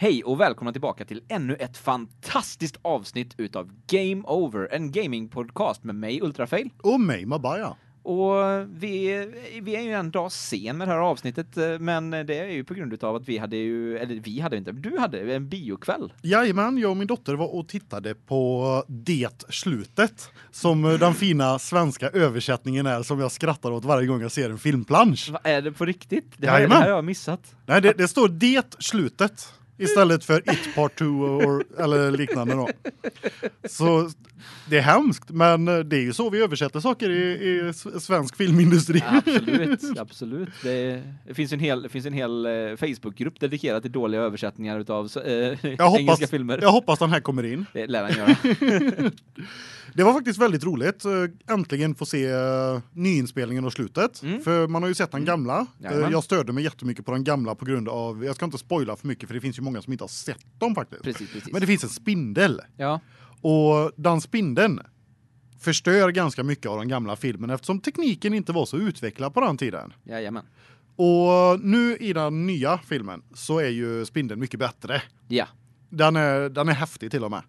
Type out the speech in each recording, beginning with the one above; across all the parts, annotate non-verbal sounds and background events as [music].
Hej och välkomna tillbaka till ännu ett fantastiskt avsnitt utav Game Over, en gamingpodcast med mig Ultrafail. Och mig Mabaya. Och vi, vi är ju en dag sen med det här avsnittet, men det är ju på grund utav att vi hade ju, eller vi hade inte, du hade en biokväll. Jajamän, jag och min dotter var och tittade på Det slutet, som den fina svenska översättningen är som jag skrattar åt varje gång jag ser en filmplansch. Vad är det på riktigt? Det här, det här har jag missat. Nej, det, det står Det slutet istället för It Part 2 or- eller liknande då. Så det är hemskt, men det är ju så vi översätter saker i, i svensk filmindustri. Absolut, [laughs] absolut. Det, det finns en hel det finns en hel eh, Facebookgrupp dedikerad till dåliga översättningar utav eh, engelska hoppas, filmer. jag hoppas den här kommer in. Det lär han göra. [laughs] Det var faktiskt väldigt roligt eh, äntligen få se eh, nyinspelningen och slutet Mm. för man har ju sett den gamla. Jajamän. Eh, Jag störde mig jättemycket på den gamla på grund av jag ska inte spoila för mycket för det finns ju många som inte har sett dem faktiskt. Precis, precis. Men det finns en spindel Ja, och den spindeln förstör ganska mycket av den gamla filmen eftersom tekniken inte var så utvecklad på den tiden. jajamän. Och nu i den nya filmen så är ju spindeln mycket bättre. Ja, Den är den är häftig till och med.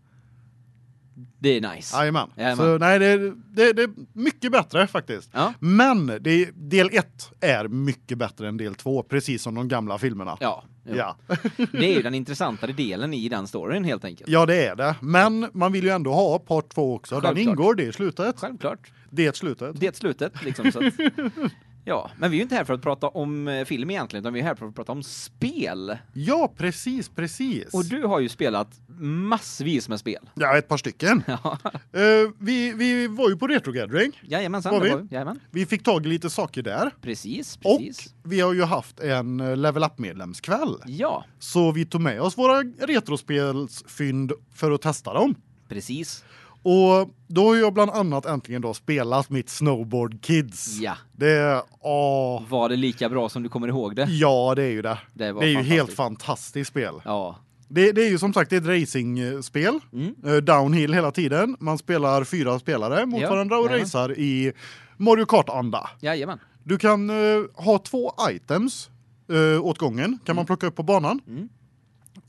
Det är nice. Jajamän. Så nej det, det det är mycket bättre faktiskt. Ja. Men det del 1 är mycket bättre än del 2 precis som de gamla filmerna. Ja, jo. Ja. [laughs] det är ju den intressantare delen i den storyn helt enkelt. Ja, det är det. Men man vill ju ändå ha part 2 också. Den Självklart. ingår det i slutet. Självklart. Det slutet. Det är slutet liksom så att, [laughs] Ja, men vi är ju inte här för att prata om eh, film egentligen, utan vi är här för att prata om spel. Ja, precis, precis. Och du har ju spelat massvis med spel. Ja, ett par stycken. [laughs] Ja, Eh, vi vi var ju på Retro Gathering. jajamensan. Var vi? var- Jajamän. Vi fick tag i lite saker där. Precis, Och precis. vi har ju haft en eh, Level Up medlemskväll. Ja, Så vi tog med oss våra retrospelsfynd för att testa dem. precis. Och då har jag bland annat äntligen då spelat mitt Snowboard Kids. Ja. Det åh, Var det lika bra som du kommer ihåg det? ja, det är ju det. Det Det är ju helt fantastiskt spel. Ja. Det, det är ju som sagt ett racingspel. Mm. Eh, Downhill hela tiden. Man spelar fyra spelare mot Ja, varandra och jajamän. racear i Mario Kart-anda. Jajamän. Du kan eh, ha två items uh, åt gången kan man plocka upp på banan. Mm.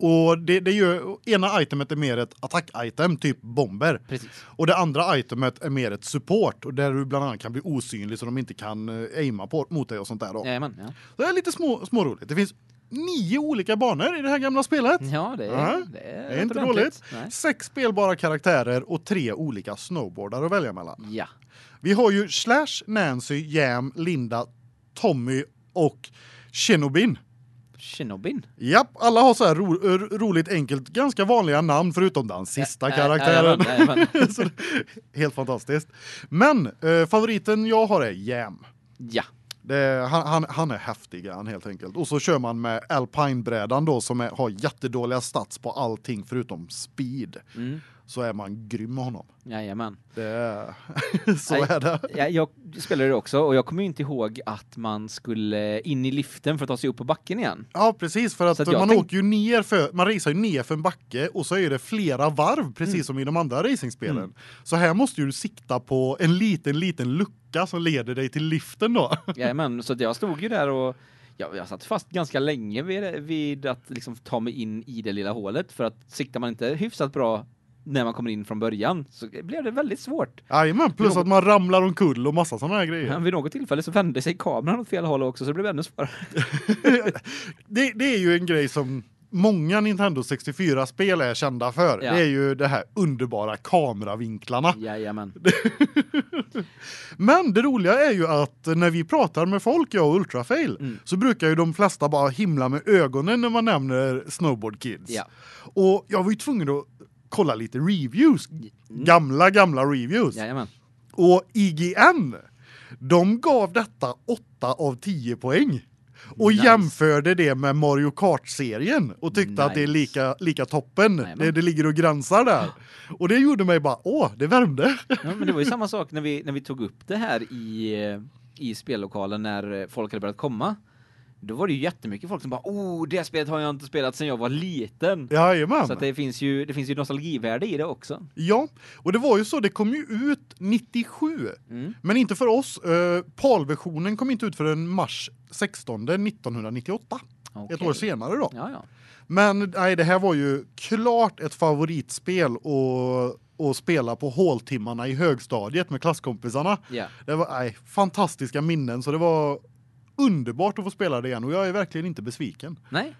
Och det det gör ena itemet är mer ett attack-item typ bomber. Precis. Och det andra itemet är mer ett support och där du bland annat kan bli osynlig så de inte kan uh, aima på mot dig och sånt där då. Jajamän. Ja. Det är lite små små roligt. Det finns nio olika banor i det här gamla spelet. Ja, det är, Ja, det är, Det är inte dåligt. Nej. Sex spelbara karaktärer och tre olika snowboardar att välja mellan. Ja. Vi har ju Slash, Nancy, Jam, Linda, Tommy och Shinobin. Shinobin. Japp, alla har så här ro ro- roligt enkelt, ganska vanliga namn förutom den sista ä- karaktären. jajamän, jajamän. [laughs] Så Helt fantastiskt. Men eh, favoriten jag har är Jam. Ja. Det, han, han, han är häftig han helt enkelt. Och så kör man med Alpine-brädan då som är, har jättedåliga stats på allting förutom speed. Mm. Så är man grym med honom. Jajamän. Det är, [laughs] så Nej. är det. Ja, jag spelade det också och jag kommer ju inte ihåg att man skulle in i liften för att ta sig upp på backen igen. Ja, precis för att, att jag man tänk- åker ju ner för man racear ju ner för en backe och så är det flera varv precis Mm. som i de andra racingspelen. Så här måste du sikta på en liten liten lucka som leder dig till liften då. [laughs] Jajamän, så jag stod ju där och jag, jag satt fast ganska länge vid, vid att liksom ta mig in i det lilla hålet för att siktar man inte hyfsat bra när man kommer in från början så blev det väldigt svårt. Jajamän, plus Jo. att man ramlar omkull och massa sådana här grejer. Ja. Vid något tillfälle så vände sig kameran åt fel håll också så det blev ännu svårare. [laughs] det, det är ju en grej som många Nintendo 64 spel är kända för. Ja. Det är ju det här underbara kameravinklarna. Jajamän. [laughs] Men det roliga är ju att när vi pratar med folk jag och Ultrafail Mm. så brukar ju de flesta bara himla med ögonen när man nämner Snowboard Kids. Ja. Och jag var ju tvungen att kolla lite reviews. Mm. Gamla gamla reviews. Jajamän. Och IGN de gav detta 8 av 10 poäng. Och Nice. jämförde det med Mario Kart-serien och tyckte att det är Nice. lika lika toppen. Jajamän. Det, det ligger och gränsar där. Och det gjorde mig bara åh, det värmde. Ja, men det var ju samma [laughs] sak när vi när vi tog upp det här i eh, i spellokalen när eh, folk hade börjat komma. Då var det ju jättemycket folk som bara oh, det spelet har jag inte spelat sedan jag var liten. Jajamän. Så att det finns ju det finns ju nostalgivärde i det också. Ja, och det var ju så det kom ju ut 97. Mm. Men inte för oss. Uh, PAL-versionen kom inte ut förrän mars 16 1998. ett Okej. år senare då. Ja, ja. Men nej, det här var ju klart ett favoritspel att att spela på håltimmarna i högstadiet med klasskompisarna. Ja. Det var nej, fantastiska minnen så det var underbart att få spela det igen och jag är verkligen inte besviken. Nej.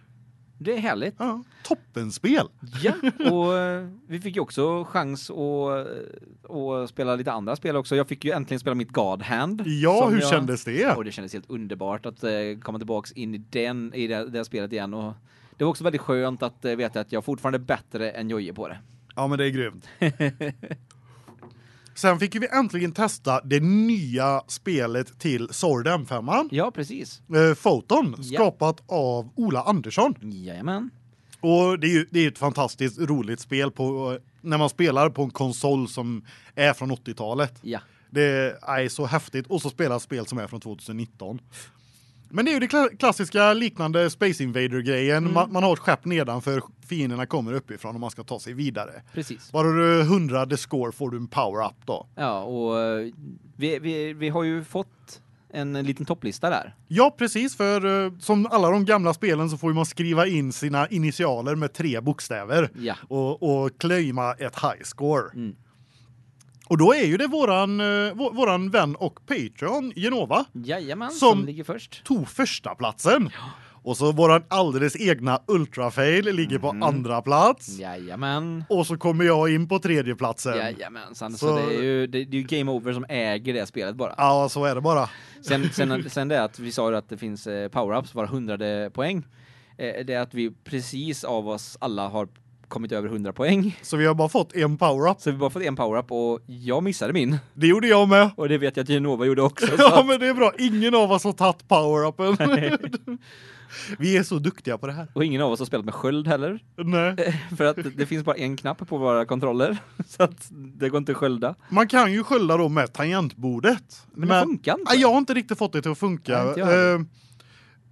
Det är härligt. Ja, toppenspel. Ja, [laughs] och eh, vi fick ju också chans att att spela lite andra spel också. Jag fick ju äntligen spela mitt God Hand. Ja, hur jag, kändes det? Och det kändes helt underbart att eh, komma tillbaks in i den i det, det spelet igen och det var också väldigt skönt att eh, veta att jag fortfarande är bättre än Jojje på det. Ja, men det är grymt. [laughs] Sen fick vi äntligen testa det nya spelet till Sword M5. Ja, precis. Eh, Photon, Ja. skapat av Ola Andersson. Jajamän. Och det är ju det är ett fantastiskt roligt spel på när man spelar på en konsol som är från 80-talet. Ja. Det är så häftigt och så spelar spel som är från 2019. Men det är ju det kla- klassiska liknande Space Invader grejen. Mm. Man, man har ett skepp nedanför fienderna kommer uppifrån och man ska ta sig vidare. Precis. Bara du 100 the score får du en power up då. Ja, och eh, vi, vi, vi har ju fått en liten topplista där. Ja, precis för eh, som alla de gamla spelen så får man skriva in sina initialer med tre bokstäver Ja. och och claima ett high score. Mm. Och då är ju det våran eh, vå- våran vän och Patreon Genova Jajamän, Som- som, ligger först. tog första platsen. Och så våran alldeles egna ultrafail ligger på Mhm. andra plats. Jajamän. Och så kommer jag in på tredje platsen. Jajamensan, så, Så- det är ju det, det är Game Over som äger det spelet bara. Ja, så är det bara. Sen, [laughs] sen, sen det att vi sa ju att det finns eh, power-ups var hundrade poäng. Eh, det är att vi precis av oss alla har kommit över 100 poäng. Så vi har bara fått en power up. Så vi har bara fått en power-up och jag missade min. Det gjorde jag med. Och det vet jag att Genova gjorde också. [laughs] så Ja, men det är bra. Ingen av oss har tagit power upen. [laughs] vi är så duktiga på det här. Och ingen av oss har spelat med sköld heller. Nej. [laughs] För att det finns bara en knapp på våra kontroller. Så att det går inte att skölda. Man kan ju skölda då med tangentbordet. Men det funkar inte. Jag har inte riktigt fått det till att funka. Nej, inte jag heller. Eh,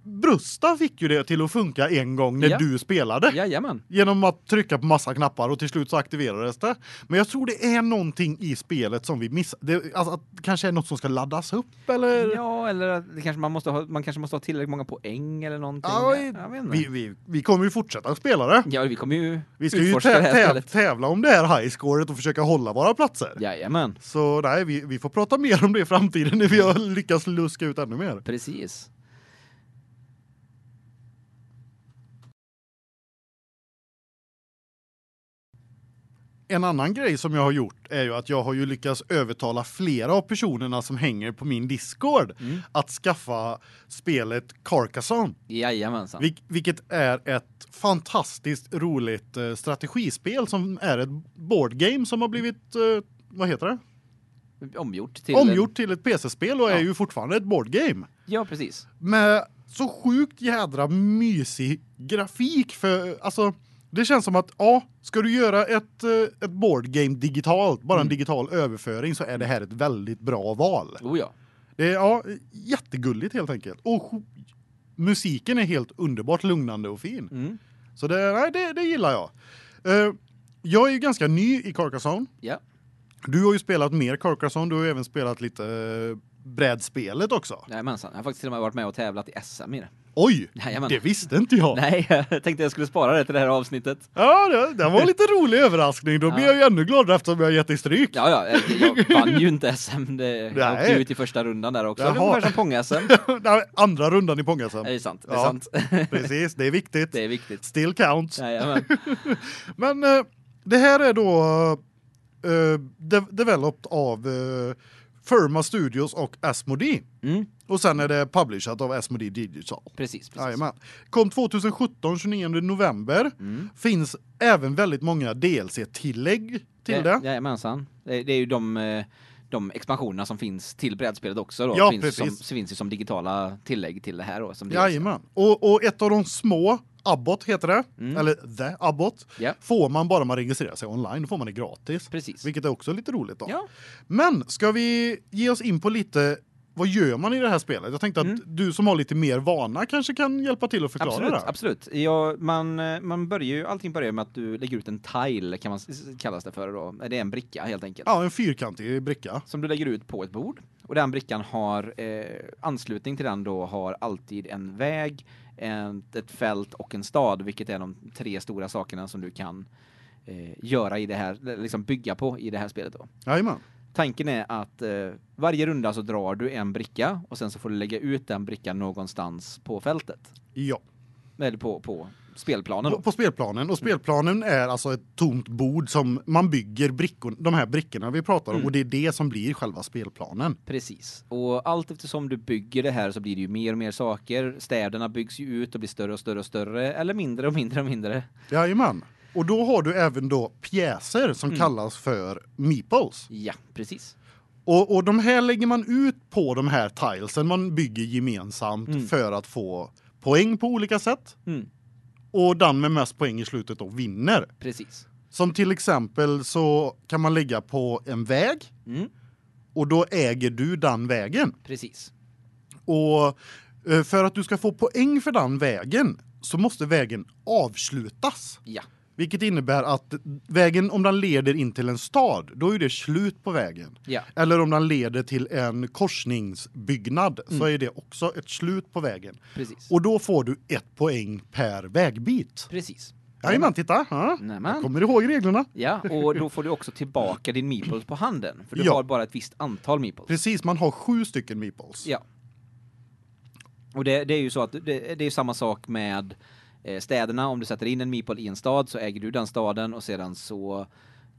Brusta fick ju det till att funka en gång när Ja. du spelade. Jajamän. Genom att trycka på massa knappar och till slut så aktiverades det. Men jag tror det är någonting i spelet som vi missar. Det, alltså, kanske är något som ska laddas upp eller? Ja, eller att det kanske man måste ha man kanske måste ha tillräckligt många poäng eller någonting. Ja, jag vet inte. vi, vi, vi kommer ju fortsätta spela det. Ja, vi kommer ju Vi ska ju tä spelet. tävla om det här highscoret och försöka hålla våra platser. Jajamän, Så nej, vi, vi får prata mer om det i framtiden när vi har lyckats luska ut ännu mer. precis. En annan grej som jag har gjort är ju att jag har ju lyckats övertala flera av personerna som hänger på min Discord Mm. att skaffa spelet Carcassonne, Jajamensan. vil vilket är ett fantastiskt roligt eh, strategispel som är ett board game som har blivit eh, vad heter det? Omgjort till Omgjort till ett PC-spel och är Ja. ju fortfarande ett board game. Ja, precis. med så sjukt jädra mysig grafik för alltså det känns som att ja, ska du göra ett eh, ett board game digitalt, bara en Mm. digital överföring så är det här ett väldigt bra val. Oh ja. Det är ja, jättegulligt helt enkelt. Och musiken är helt underbart lugnande och fin. Mm. Så det nej, det det gillar jag. Eh, jag är ju ganska ny i Carcassonne. Ja. Du har ju spelat mer Carcassonne, du har ju även spelat lite eh, brädspelet också. Jajamensan. Jag har faktiskt till och med varit med och tävlat i SM i det. Oj, Jajamän. det visste inte jag. Nej, [laughs] jag tänkte jag skulle spara det till det här avsnittet. Ja, det, det var en lite rolig överraskning. Då blir Ja. jag ju ännu gladare eftersom jag gett dig stryk. Ja, ja, jag, jag [laughs] vann ju inte SM. Det, jag åkte ut i första rundan där också. Det var ungefär som pång-SM. [laughs] Andra rundan i Pånga-SM. Det är sant, det är Ja. sant. Precis, det är viktigt. Det är viktigt. Still counts. Jajamän. Men eh, det här är då eh, de developed av eh, Firma Studios och Asmodee. Mm, Och sen är det publishat av Asmodee Digital. precis, precis. Jajamän. Kom 2017, 29 november. Mm. Finns även väldigt många DLC-tillägg till Ja- det. Jajamensan. Det, det är ju de, eh, de expansionerna som finns till brädspelet också då. Ja, finns precis. Som, finns ju som digitala tillägg till det här då. Som. Jajamän. Och, och ett av de små, Abbot heter det, Mm. eller The Abbot, Ja. får man bara man registrerar sig online, då får man det gratis. Precis. Vilket är också lite roligt då. Ja, Men ska vi ge oss in på lite vad gör man i det här spelet? Jag tänkte att Mm. du som har lite mer vana kanske kan hjälpa till att förklara absolut, det. absolut. Ja, man, eh, man börjar ju, allting börjar med att du lägger ut en tile, kan man kallas det för då. Det är en bricka helt enkelt. Ja, en fyrkantig bricka. Som du lägger ut på ett bord. Och den brickan har, eh, anslutning till den då, har alltid en väg, en, ett fält och en stad, vilket är de tre stora sakerna som du kan eh, göra i det här liksom bygga på i det här spelet då. Jajamän. Tanken är att eh, varje runda så drar du en bricka och sen så får du lägga ut den brickan någonstans på fältet Ja. eller på på spelplanen På, på spelplanen och spelplanen är alltså ett tomt bord som man bygger brickor de här brickorna vi pratar om Mm. och det är det som blir själva spelplanen. Precis. Och allt eftersom du bygger det här så blir det ju mer och mer saker. Städerna byggs ju ut och blir större och större och större eller mindre och mindre och mindre. Jajamän. Och då har du även då pjäser som Mm. kallas för meeples. Ja, precis. Och, och de här lägger man ut på de här tilesen man bygger gemensamt Mm. för att få poäng på olika sätt. Mm, Och den med mest poäng i slutet då vinner. precis. Som till exempel så kan man lägga på en väg Mm, och då äger du den vägen. precis. Och eh, för att du ska få poäng för den vägen så måste vägen avslutas. Ja, Vilket innebär att vägen om den leder in till en stad, då är det slut på vägen. ja, Eller om den leder till en korsningsbyggnad så Mm. är det också ett slut på vägen. precis. Och då får du ett poäng per vägbit. precis. Jajamän, titta. Ja. Nämen. Kommer du ihåg reglerna? Ja, och då får du också tillbaka din meeples på handen för du Ja. har bara ett visst antal meeples. Precis, man har sju stycken meeples. Ja. Och det, det är ju så att det, det är ju samma sak med städerna. Om du sätter in en meeple i en stad så äger du den staden och sedan så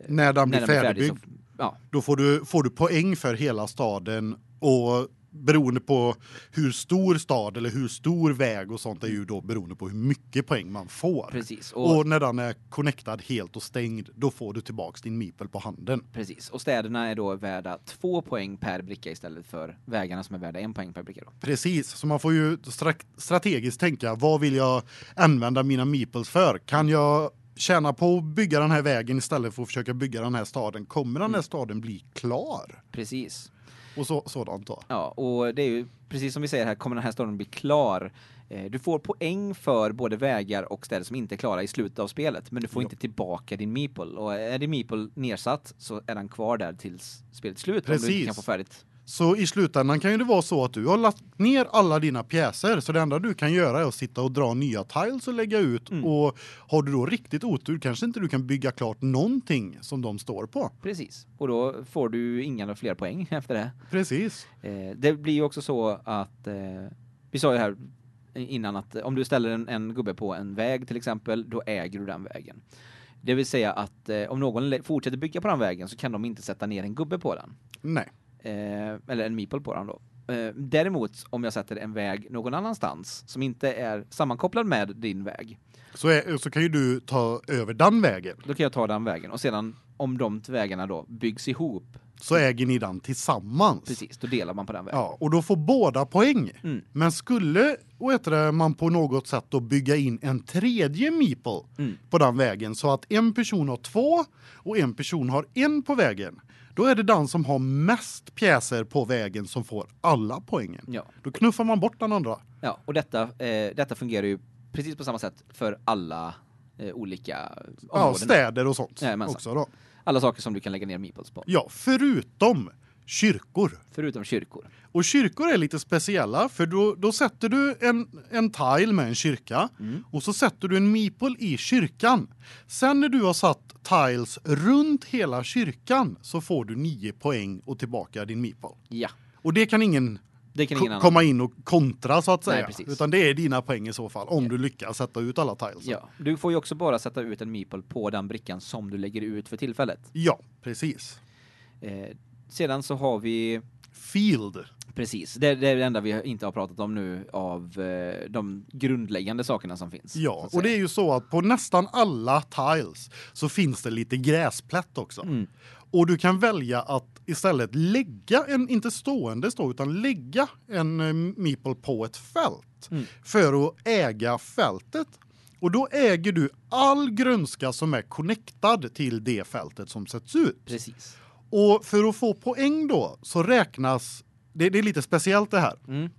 När den blir när den är färdig färdigbyggd, så ja, då får du, får du poäng för hela staden och beroende på hur stor stad eller hur stor väg och sånt är ju då beroende på hur mycket poäng man får. precis. Och, Och, när den är connectad helt och stängd, då får du tillbaks din meeple på handen. precis. Och städerna är då värda två poäng per bricka istället för vägarna som är värda en poäng per bricka då. Precis, så man får ju stra- strategiskt tänka, vad vill jag använda mina meeples för? Kan jag tjäna på att bygga den här vägen istället för att försöka bygga den här staden? Kommer den här staden bli klar? Precis. Och så, sådant då. Ja, och det är ju precis som vi säger här kommer den här staden bli klar. Eh, Du får poäng för både vägar och städer som inte är klara i slutet av spelet, men du får Ja. inte tillbaka din meeple. Och är din meeple nedsatt så är den kvar där tills spelets slut om du Precis. inte kan få färdigt. Så i slutändan kan ju det vara så att du har lagt ner alla dina pjäser så det enda du kan göra är att sitta och dra nya tiles och lägga ut Mm. och har du då riktigt otur kanske inte du kan bygga klart någonting som de står på. Precis. Och då får du inga fler poäng [laughs] efter det. Precis. Eh, det blir ju också så att eh, vi sa ju här innan att om du ställer en, en gubbe på en väg till exempel, då äger du den vägen. Det vill säga att eh, om någon fortsätter bygga på den vägen så kan de inte sätta ner en gubbe på den. Nej. Eh, eller en meeple på den då. Eh, däremot om jag sätter en väg någon annanstans som inte är sammankopplad med din väg, Så är, så kan ju du ta över den vägen. då kan jag ta den vägen och sedan om de vägarna då byggs ihop, Så äger ni den tillsammans. precis, då delar man på den vägen. Ja, och då får båda poäng. Mm. Men skulle vad heter man på något sätt då bygga in en tredje meeple Mm. på den vägen så att en person har två och en person har en på vägen. Då är det den som har mest pjäser på vägen som får alla poängen. Ja. Då knuffar man bort den andra. Ja, och detta eh, detta fungerar ju precis på samma sätt för alla eh, olika Ja, områden. städer och sånt Jajamensan. också då. alla saker som du kan lägga ner meeples på, Ja, förutom kyrkor. förutom kyrkor. Och kyrkor är lite speciella för då, då sätter du en, en tile med en kyrka Mm. och så sätter du en meeple i kyrkan. Sen när du har satt tiles runt hela kyrkan så får du nio poäng och tillbaka din meeple. Ja, Och det kan ingen, det kan ingen komma in och kontra så att Nej, säga. precis. Utan det är dina poäng i så fall om du lyckas sätta ut alla tiles. Ja, du får ju också bara sätta ut en meeple på den brickan som du lägger ut för tillfället. ja precis. Eh, sedan så har vi Field. precis, det, det är det enda vi inte har pratat om nu av eh, de grundläggande sakerna som finns. Ja, och det är ju så att på nästan alla tiles så finns det lite gräsplätt också. Mm. Och du kan välja att istället lägga en inte stående stå utan lägga en eh, meeple på ett fält Mm. för att äga fältet. Och då äger du all grönska som är connectad till det fältet som sätts ut. Precis. Och för att få poäng då så räknas det, det är lite speciellt det här. Mm.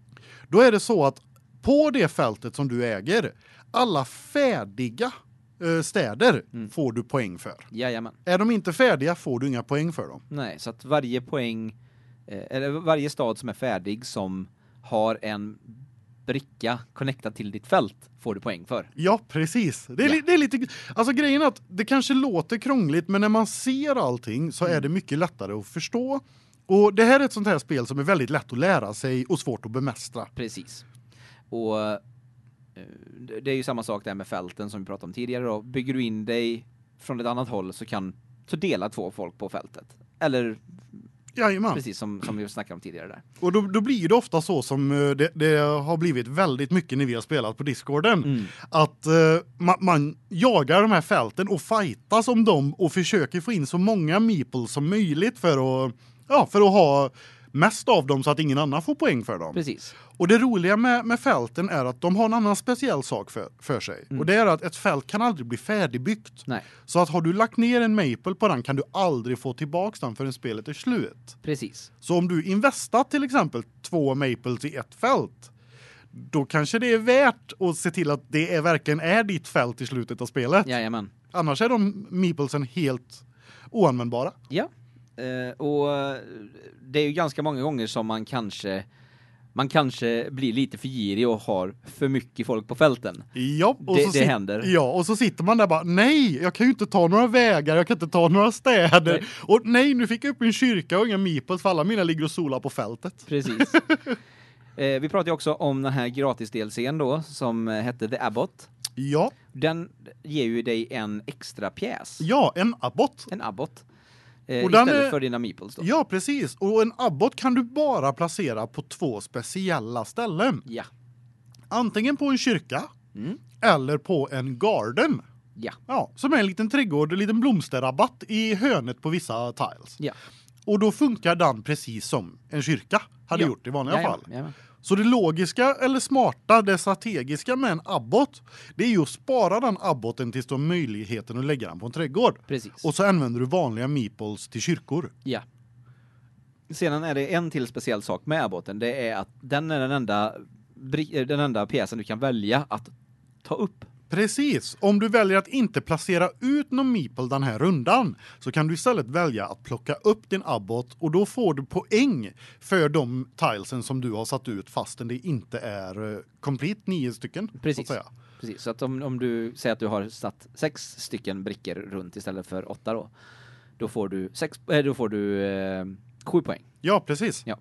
Då är det så att på det fältet som du äger alla färdiga eh, städer Mm. får du poäng för. Jajamän. Är de inte färdiga får du inga poäng för dem. Nej, så att varje poäng eh, eller varje stad som är färdig som har en bricka connectad till ditt fält får du poäng för. Ja, precis. Det är, Ja. li- det är lite alltså grejen är att det kanske låter krångligt men när man ser allting så Mm. är det mycket lättare att förstå. Och det här är ett sånt här spel som är väldigt lätt att lära sig och svårt att bemästra. Precis. Och eh, det det är ju samma sak där med fälten som vi pratade om tidigare då. Bygger du in dig från ett annat håll så kan så dela två folk på fältet. Eller Jajamän. precis som som vi snackade om tidigare där. Och då, då blir det ofta så som eh, det, det har blivit väldigt mycket när vi har spelat på Discorden. Mm. Att eh, man, man jagar de här fälten och fightas om dem och försöker få in så många meeples som möjligt för att ja, för att ha mest av dem så att ingen annan får poäng för dem. Precis. Och det roliga med med fälten är att de har en annan speciell sak för för sig. Mm. Och det är att ett fält kan aldrig bli färdigbyggt. Nej, Så att har du lagt ner en maple på den kan du aldrig få tillbaks den förrän spelet är slut. precis. Så om du investar till exempel två maples i ett fält då kanske det är värt att se till att det är verkligen är ditt fält i slutet av spelet. Jajamän. Annars är de meeplesen helt oanvändbara. Ja. Eh, och det är ju ganska många gånger som man kanske man kanske blir lite för girig och har för mycket folk på fälten. Ja, och Det- så det händer. Ja, och så sitter man där bara nej, jag kan ju inte ta några vägar, jag kan inte ta några städer. Nej. Och nej, nu fick jag upp en kyrka och inga meeples för alla mina ligger och solar på fältet. Precis. [laughs] eh, vi pratade ju också om den här gratis DLC:n då som hette The Abbot. Ja, Den ger ju dig en extra pjäs, ja, en abbot. en Abbot. Eh, Och istället är- för dina meeples då. Ja, precis. Och en abbot kan du bara placera på två speciella ställen. Ja. Antingen på en kyrka Mm. eller på en garden. Ja. Ja, som är en liten trädgård, en liten blomsterrabatt i hörnet på vissa tiles. Ja. Och då funkar den precis som en kyrka hade Ja. gjort i vanliga Jajamän, fall. jajamän. Så det logiska eller smarta, det strategiska med en abbot, det är ju att spara den abboten tills du har möjligheten att lägga den på en trädgård. Precis. Och så använder du vanliga meeples till kyrkor. Ja. Sedan är det en till speciell sak med Abboten, det är att den är den enda den enda pjäsen du kan välja att ta upp. Precis. Om du väljer att inte placera ut någon meeple den här rundan så kan du istället välja att plocka upp din abbot och då får du poäng för de tilesen som du har satt ut fastän det inte är uh, complete nio stycken så Precis. att säga. Precis, så att om, om du säger att du har satt sex stycken brickor runt istället för åtta då, då får du sex, eh, då får du eh, sju poäng. Ja, precis. Ja.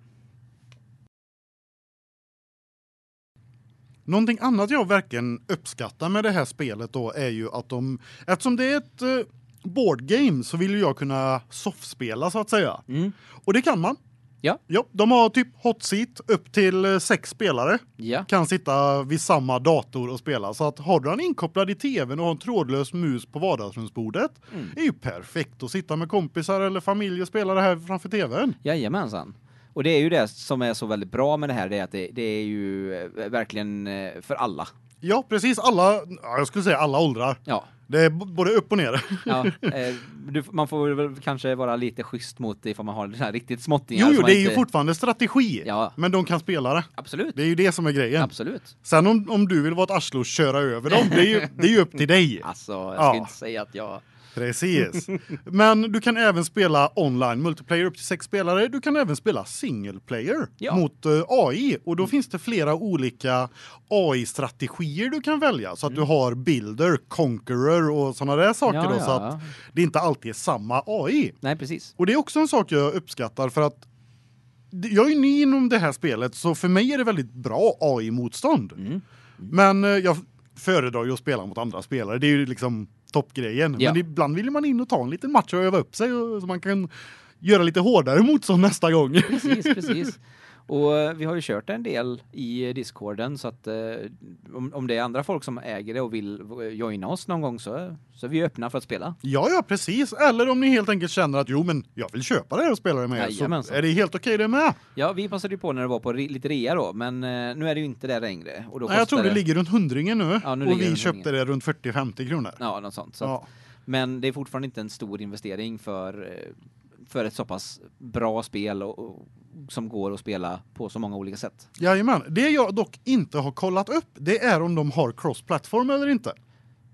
Någonting annat jag verkligen uppskattar med det här spelet då är ju att de eftersom det är ett uh, board game så vill jag kunna soffspela så att säga. Mm. Och det kan man. Ja. Ja, de har typ hot seat upp till eh, sex spelare Ja, kan sitta vid samma dator och spela så att har du den inkopplad i tvn och har en trådlös mus på vardagsrumsbordet Mm. är ju perfekt att sitta med kompisar eller familj och spela det här framför tvn. jajamensan. Och det är ju det som är så väldigt bra med det här, det är att det, det är ju eh, verkligen eh, för alla. Ja, precis alla ja, jag skulle säga alla åldrar. Ja, Det är både upp och ner. ja [laughs] eh, du, man får väl kanske vara lite schysst mot ifall man har det här riktigt småttingar. Jo, jo det är ju inte- fortfarande strategi. Ja. Men de kan spela det. Absolut. Det är ju det som är grejen. Absolut. Sen om, om du vill vara ett arsle och köra över dem, det är ju, det är ju upp till dig. Alltså, jag ska Ja. inte säga att jag... Precis. Men du kan även spela online multiplayer upp till sex spelare. Du kan även spela single player Ja. mot eh, AI och då finns det flera olika AI-strategier du kan välja så att du har builder, conqueror och såna där saker Mm. Ja, då ja. så att det inte alltid är samma AI. Nej, precis. Och det är också en sak jag uppskattar för att jag är ny inom det här spelet så för mig är det väldigt bra AI-motstånd. Mm. Men eh, jag föredrar ju att spela mot andra spelare. Det är ju liksom toppgrejen. Ja. Men ibland vill man in och ta en liten match och öva upp sig så man kan göra lite hårdare [laughs] motstånd nästa gång. Precis, precis. Och eh, vi har ju kört en del i Discorden så att eh, om, om det är andra folk som äger det och vill eh, joina oss någon gång så så är vi öppna för att spela. ja, ja, precis. Eller om ni helt enkelt känner att jo, men jag vill köpa det här och spela det med er, så är det helt okej det med. Ja, vi passade ju på när det var på lite rea då, men nu är det ju inte där längre och då Nej, jag tror det ligger runt hundringen nu Ja, nu och vi köpte det runt 40-50 kronor. Ja, något sånt. Så Ja. Men det är fortfarande inte en stor investering för för ett så pass bra spel och, och som går att spela på så många olika sätt. Jajamän. Det jag dock inte har kollat upp, det är om de har cross-platform eller inte.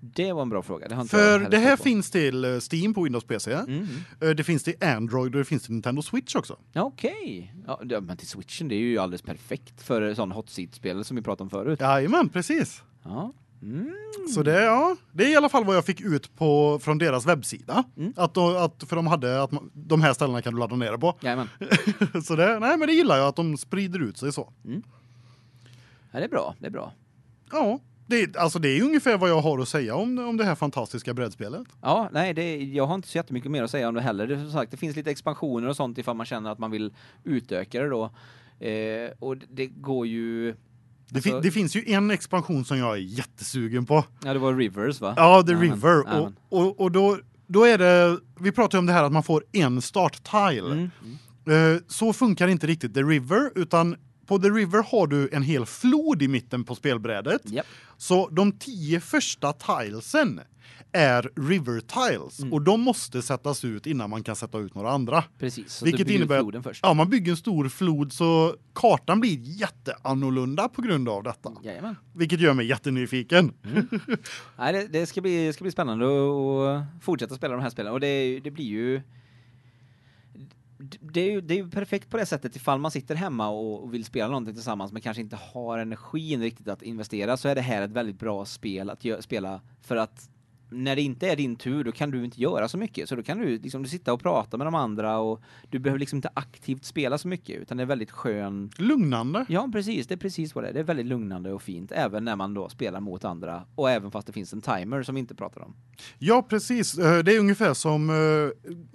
Det var en bra fråga. Det För det här finns till eh, Steam på Windows PC. Mm. Eh, Det finns till Android och det finns till Nintendo Switch också. Ja, Okej. Ja, det- men till Switchen det är ju alldeles perfekt för sån hot seat spel som vi pratade om förut. Jajamän, precis. Ja. Mm. Så det ja, det är i alla fall vad jag fick ut på från deras webbsida. Mm. Att, då, att för de hade att de här ställena kan du ladda ner det på. Jajamän. [laughs] så det nej men det gillar jag att de sprider ut sig så. Ja, det är bra. Det är bra. Ja, det alltså det är ungefär vad jag har att säga om om det här fantastiska brädspelet. Ja, nej, det, jag har inte så jättemycket mer att säga om det heller. Det, är som sagt, det finns lite expansioner och sånt ifall man känner att man vill utöka det då. Eh, och det går ju... Det, fin- Alltså- det finns ju en expansion som jag är jättesugen på. Ja, det var Rivers va? Ja, The Jajamän, River och, jajamän. och och då då är det vi pratar om det här att man får en starttile. Mm. Eh, så funkar inte riktigt The River utan på The River har du en hel flod i mitten på spelbrädet. Japp. Så de tio första tilesen är river tiles Mm. och de måste sättas ut innan man kan sätta ut några andra. Precis. Vilket innebär- floden först. Ja, man bygger en stor flod så kartan blir jätteannorlunda på grund av detta. Jajamän. Vilket gör mig jättenyfiken. [laughs] Nej, det, det ska bli det ska bli spännande att att fortsätta spela de här spelen och det det blir ju det är ju det är ju perfekt på det sättet ifall man sitter hemma och och vill spela någonting tillsammans men kanske inte har energin riktigt att investera så är det här ett väldigt bra spel att spela för att när det inte är din tur då kan du inte göra så mycket så då kan du liksom du sitta och prata med de andra och du behöver liksom inte aktivt spela så mycket utan det är väldigt skön Lugnande. Ja, precis. Det är precis vad det är. Det är väldigt lugnande och fint även när man då spelar mot andra och även fast det finns en timer som vi inte pratar om. Ja, precis. Eh, Det är ungefär som eh,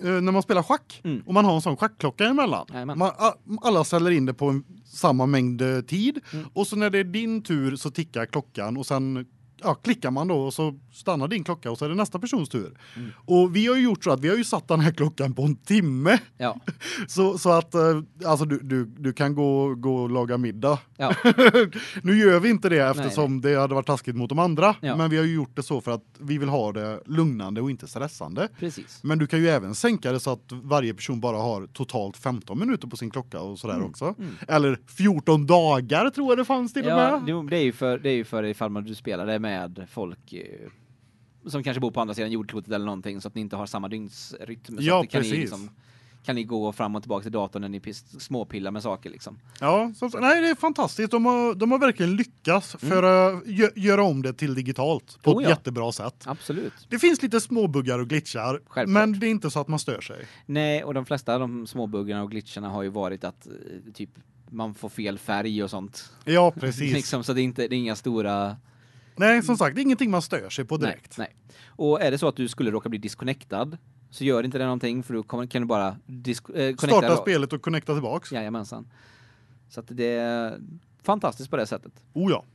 eh, när man spelar schack Mm. och man har en sån schackklocka emellan. Jajamän. Man, alla ställer in det på en, samma mängd tid Mm. och så när det är din tur så tickar klockan och sen ja, klickar man då och så stannar din klocka och så är det nästa persons tur. Mm. Och vi har ju gjort så att vi har ju satt den här klockan på en timme Ja. [laughs] så så att eh, alltså du du du kan gå gå och laga middag. Ja. [laughs] nu gör vi inte det eftersom det hade varit taskigt mot de andra, Ja. men vi har ju gjort det så för att vi vill ha det lugnande och inte stressande. Precis. Men du kan ju även sänka det så att varje person bara har totalt 15 minuter på sin klocka och sådär Mm, också. mm. Eller 14 dagar tror jag det fanns till och Ja, med. det det är ju för det är ju för ifall man du spelar det med folk eh, som kanske bor på andra sidan jordklotet eller någonting så att ni inte har samma dygnsrytm så Ja, det kan precis. Ni liksom, kan ni gå fram och tillbaka till datorn när ni småpillar med saker liksom. Ja, så, nej det är fantastiskt. De har de har verkligen lyckats för att gö- göra om det till digitalt på Mm. Oh ett ja. jättebra sätt. Absolut. Det finns lite småbuggar och glitchar, Självklart. men det är inte så att man stör sig. Nej, och de flesta av de småbuggarna och glitcharna har ju varit att eh, typ man får fel färg och sånt. Ja, precis. [laughs] liksom så det är inte det är inga stora Nej, som sagt, det är ingenting man stör sig på direkt. Nej, nej. Och är det så att du skulle råka bli disconnectad så gör inte det någonting för du kan du bara eh, Starta spelet och connecta tillbaks. Jajamensan. Så att det är fantastiskt på det sättet. Oh ja.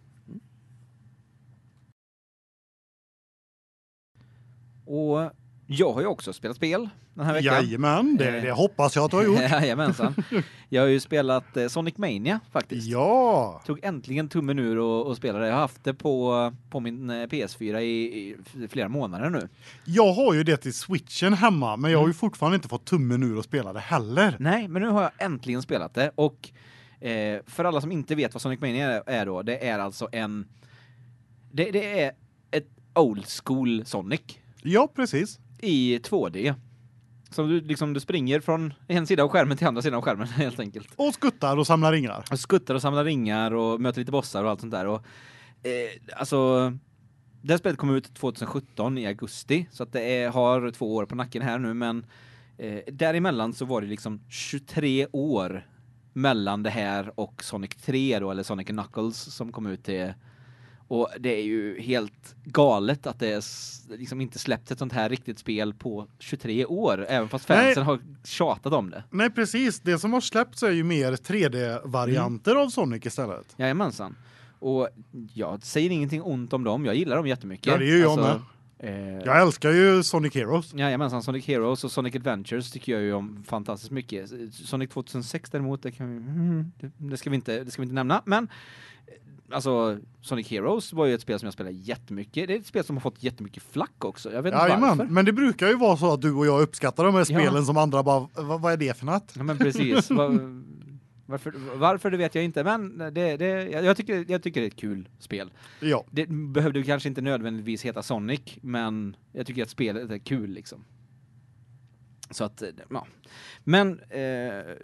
Och jag har ju också spelat spel den här veckan. Jajamän, det, Eh. det hoppas jag att du har gjort. [laughs] Jajamensan. Jag har ju spelat eh, Sonic Mania faktiskt. ja. Tog äntligen tummen ur och, och spelade. Jag har haft det på, på min eh, PS4 i, i flera månader nu. Jag har ju det till Switchen hemma, men jag har ju Mm. fortfarande inte fått tummen ur och spela det heller. Nej, men nu har jag äntligen spelat det och eh, för alla som inte vet vad Sonic Mania är, är då, det är alltså en det, det är ett old school Sonic Ja, precis. i 2D. Så du liksom du springer från en sida av skärmen till andra sidan av skärmen [laughs] helt enkelt. Och skuttar och samlar ringar. Och skuttar och samlar ringar och möter lite bossar och allt sånt där och eh, alltså det här spelet kom ut 2017 i augusti så att det är, har två år på nacken här nu men eh, däremellan så var det liksom 23 år mellan det här och Sonic 3 då eller Sonic Knuckles som kom ut till och det är ju helt galet att det är liksom inte släppt ett sånt här riktigt spel på 23 år även fast Nej. fansen har tjatat om det. Nej, precis. Det som har släppts är ju mer 3D-varianter Mm. av Sonic istället. Jajamensan. Och jag säger ingenting ont om dem. Jag gillar dem jättemycket. Ja, det gör jag med. Eh, Jag älskar ju Sonic Heroes. Jajamensan, Sonic Heroes och Sonic Adventures tycker jag ju om fantastiskt mycket. Sonic 2006 däremot, det, kan vi, [laughs] det, det, ska vi inte, det ska vi inte nämna. Men alltså, Sonic Heroes var ju ett spel som jag spelade jättemycket. Det är ett spel som har fått jättemycket flack också. Jag vet inte Jajamän, varför. men det brukar ju vara så att du och jag uppskattar de här Ja. spelen som andra bara, "Va- vad är det för något? Ja, men precis. [laughs] Vad- Varför varför det vet jag inte, men det det jag, tycker jag tycker det är ett kul spel. Ja. Det behövde kanske inte nödvändigtvis heta Sonic, men jag tycker att spelet är kul liksom. Så att ja. Men eh,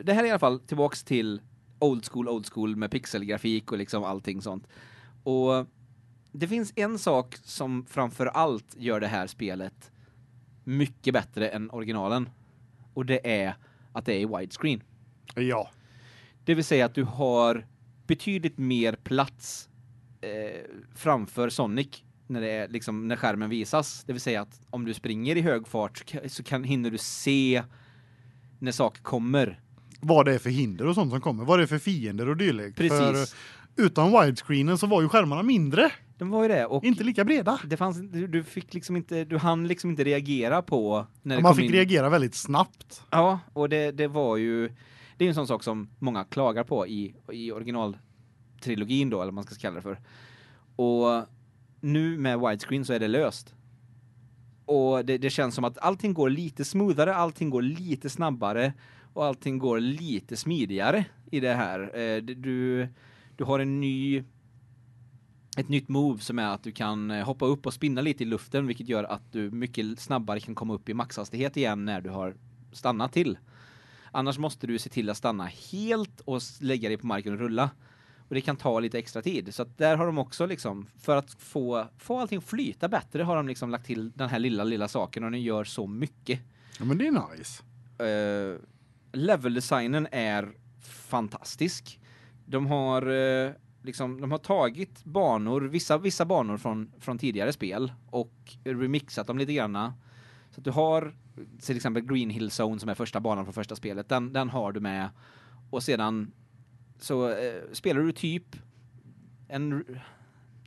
det här är i alla fall tillbaks till old school old school med pixelgrafik och liksom allting sånt. Och det finns en sak som framför allt gör det här spelet mycket bättre än originalen. Och det är att det är widescreen. Ja. Det vill säga att du har betydligt mer plats eh, framför Sonic när det är liksom när skärmen visas. Det vill säga att om du springer i hög fart så kan, så kan hinner du se när saker kommer. Vad det är för hinder och sånt som kommer. Vad det är för fiender och dylikt. Precis. För utan widescreenen så var ju skärmarna mindre. De var ju det och Inte lika breda. det fanns du, fick liksom inte du hann liksom inte reagera på när det Man fick in. reagera väldigt snabbt. Ja, och det det var ju det är ju en sån sak som många klagar på i i originaltrilogin då eller vad man ska kalla det för. Och nu med widescreen så är det löst. Och det det känns som att allting går lite smoothare, allting går lite snabbare och allting går lite smidigare i det här. Eh, Du du har en ny ett nytt move som är att du kan eh, hoppa upp och spinna lite i luften vilket gör att du mycket snabbare kan komma upp i maxhastighet igen när du har stannat till. Annars måste du se till att stanna helt och lägga dig på marken och rulla. Och det kan ta lite extra tid. Så där har de också liksom för att få få allting flyta bättre har de liksom lagt till den här lilla lilla saken och den gör så mycket. Ja, men det är nice. Uh, leveldesignen är fantastisk. De har eh, liksom de har tagit banor, vissa vissa banor från från tidigare spel och remixat dem lite granna. Så att du har till exempel Green Hill Zone som är första banan från första spelet. Den den har du med och sedan så eh, spelar du typ en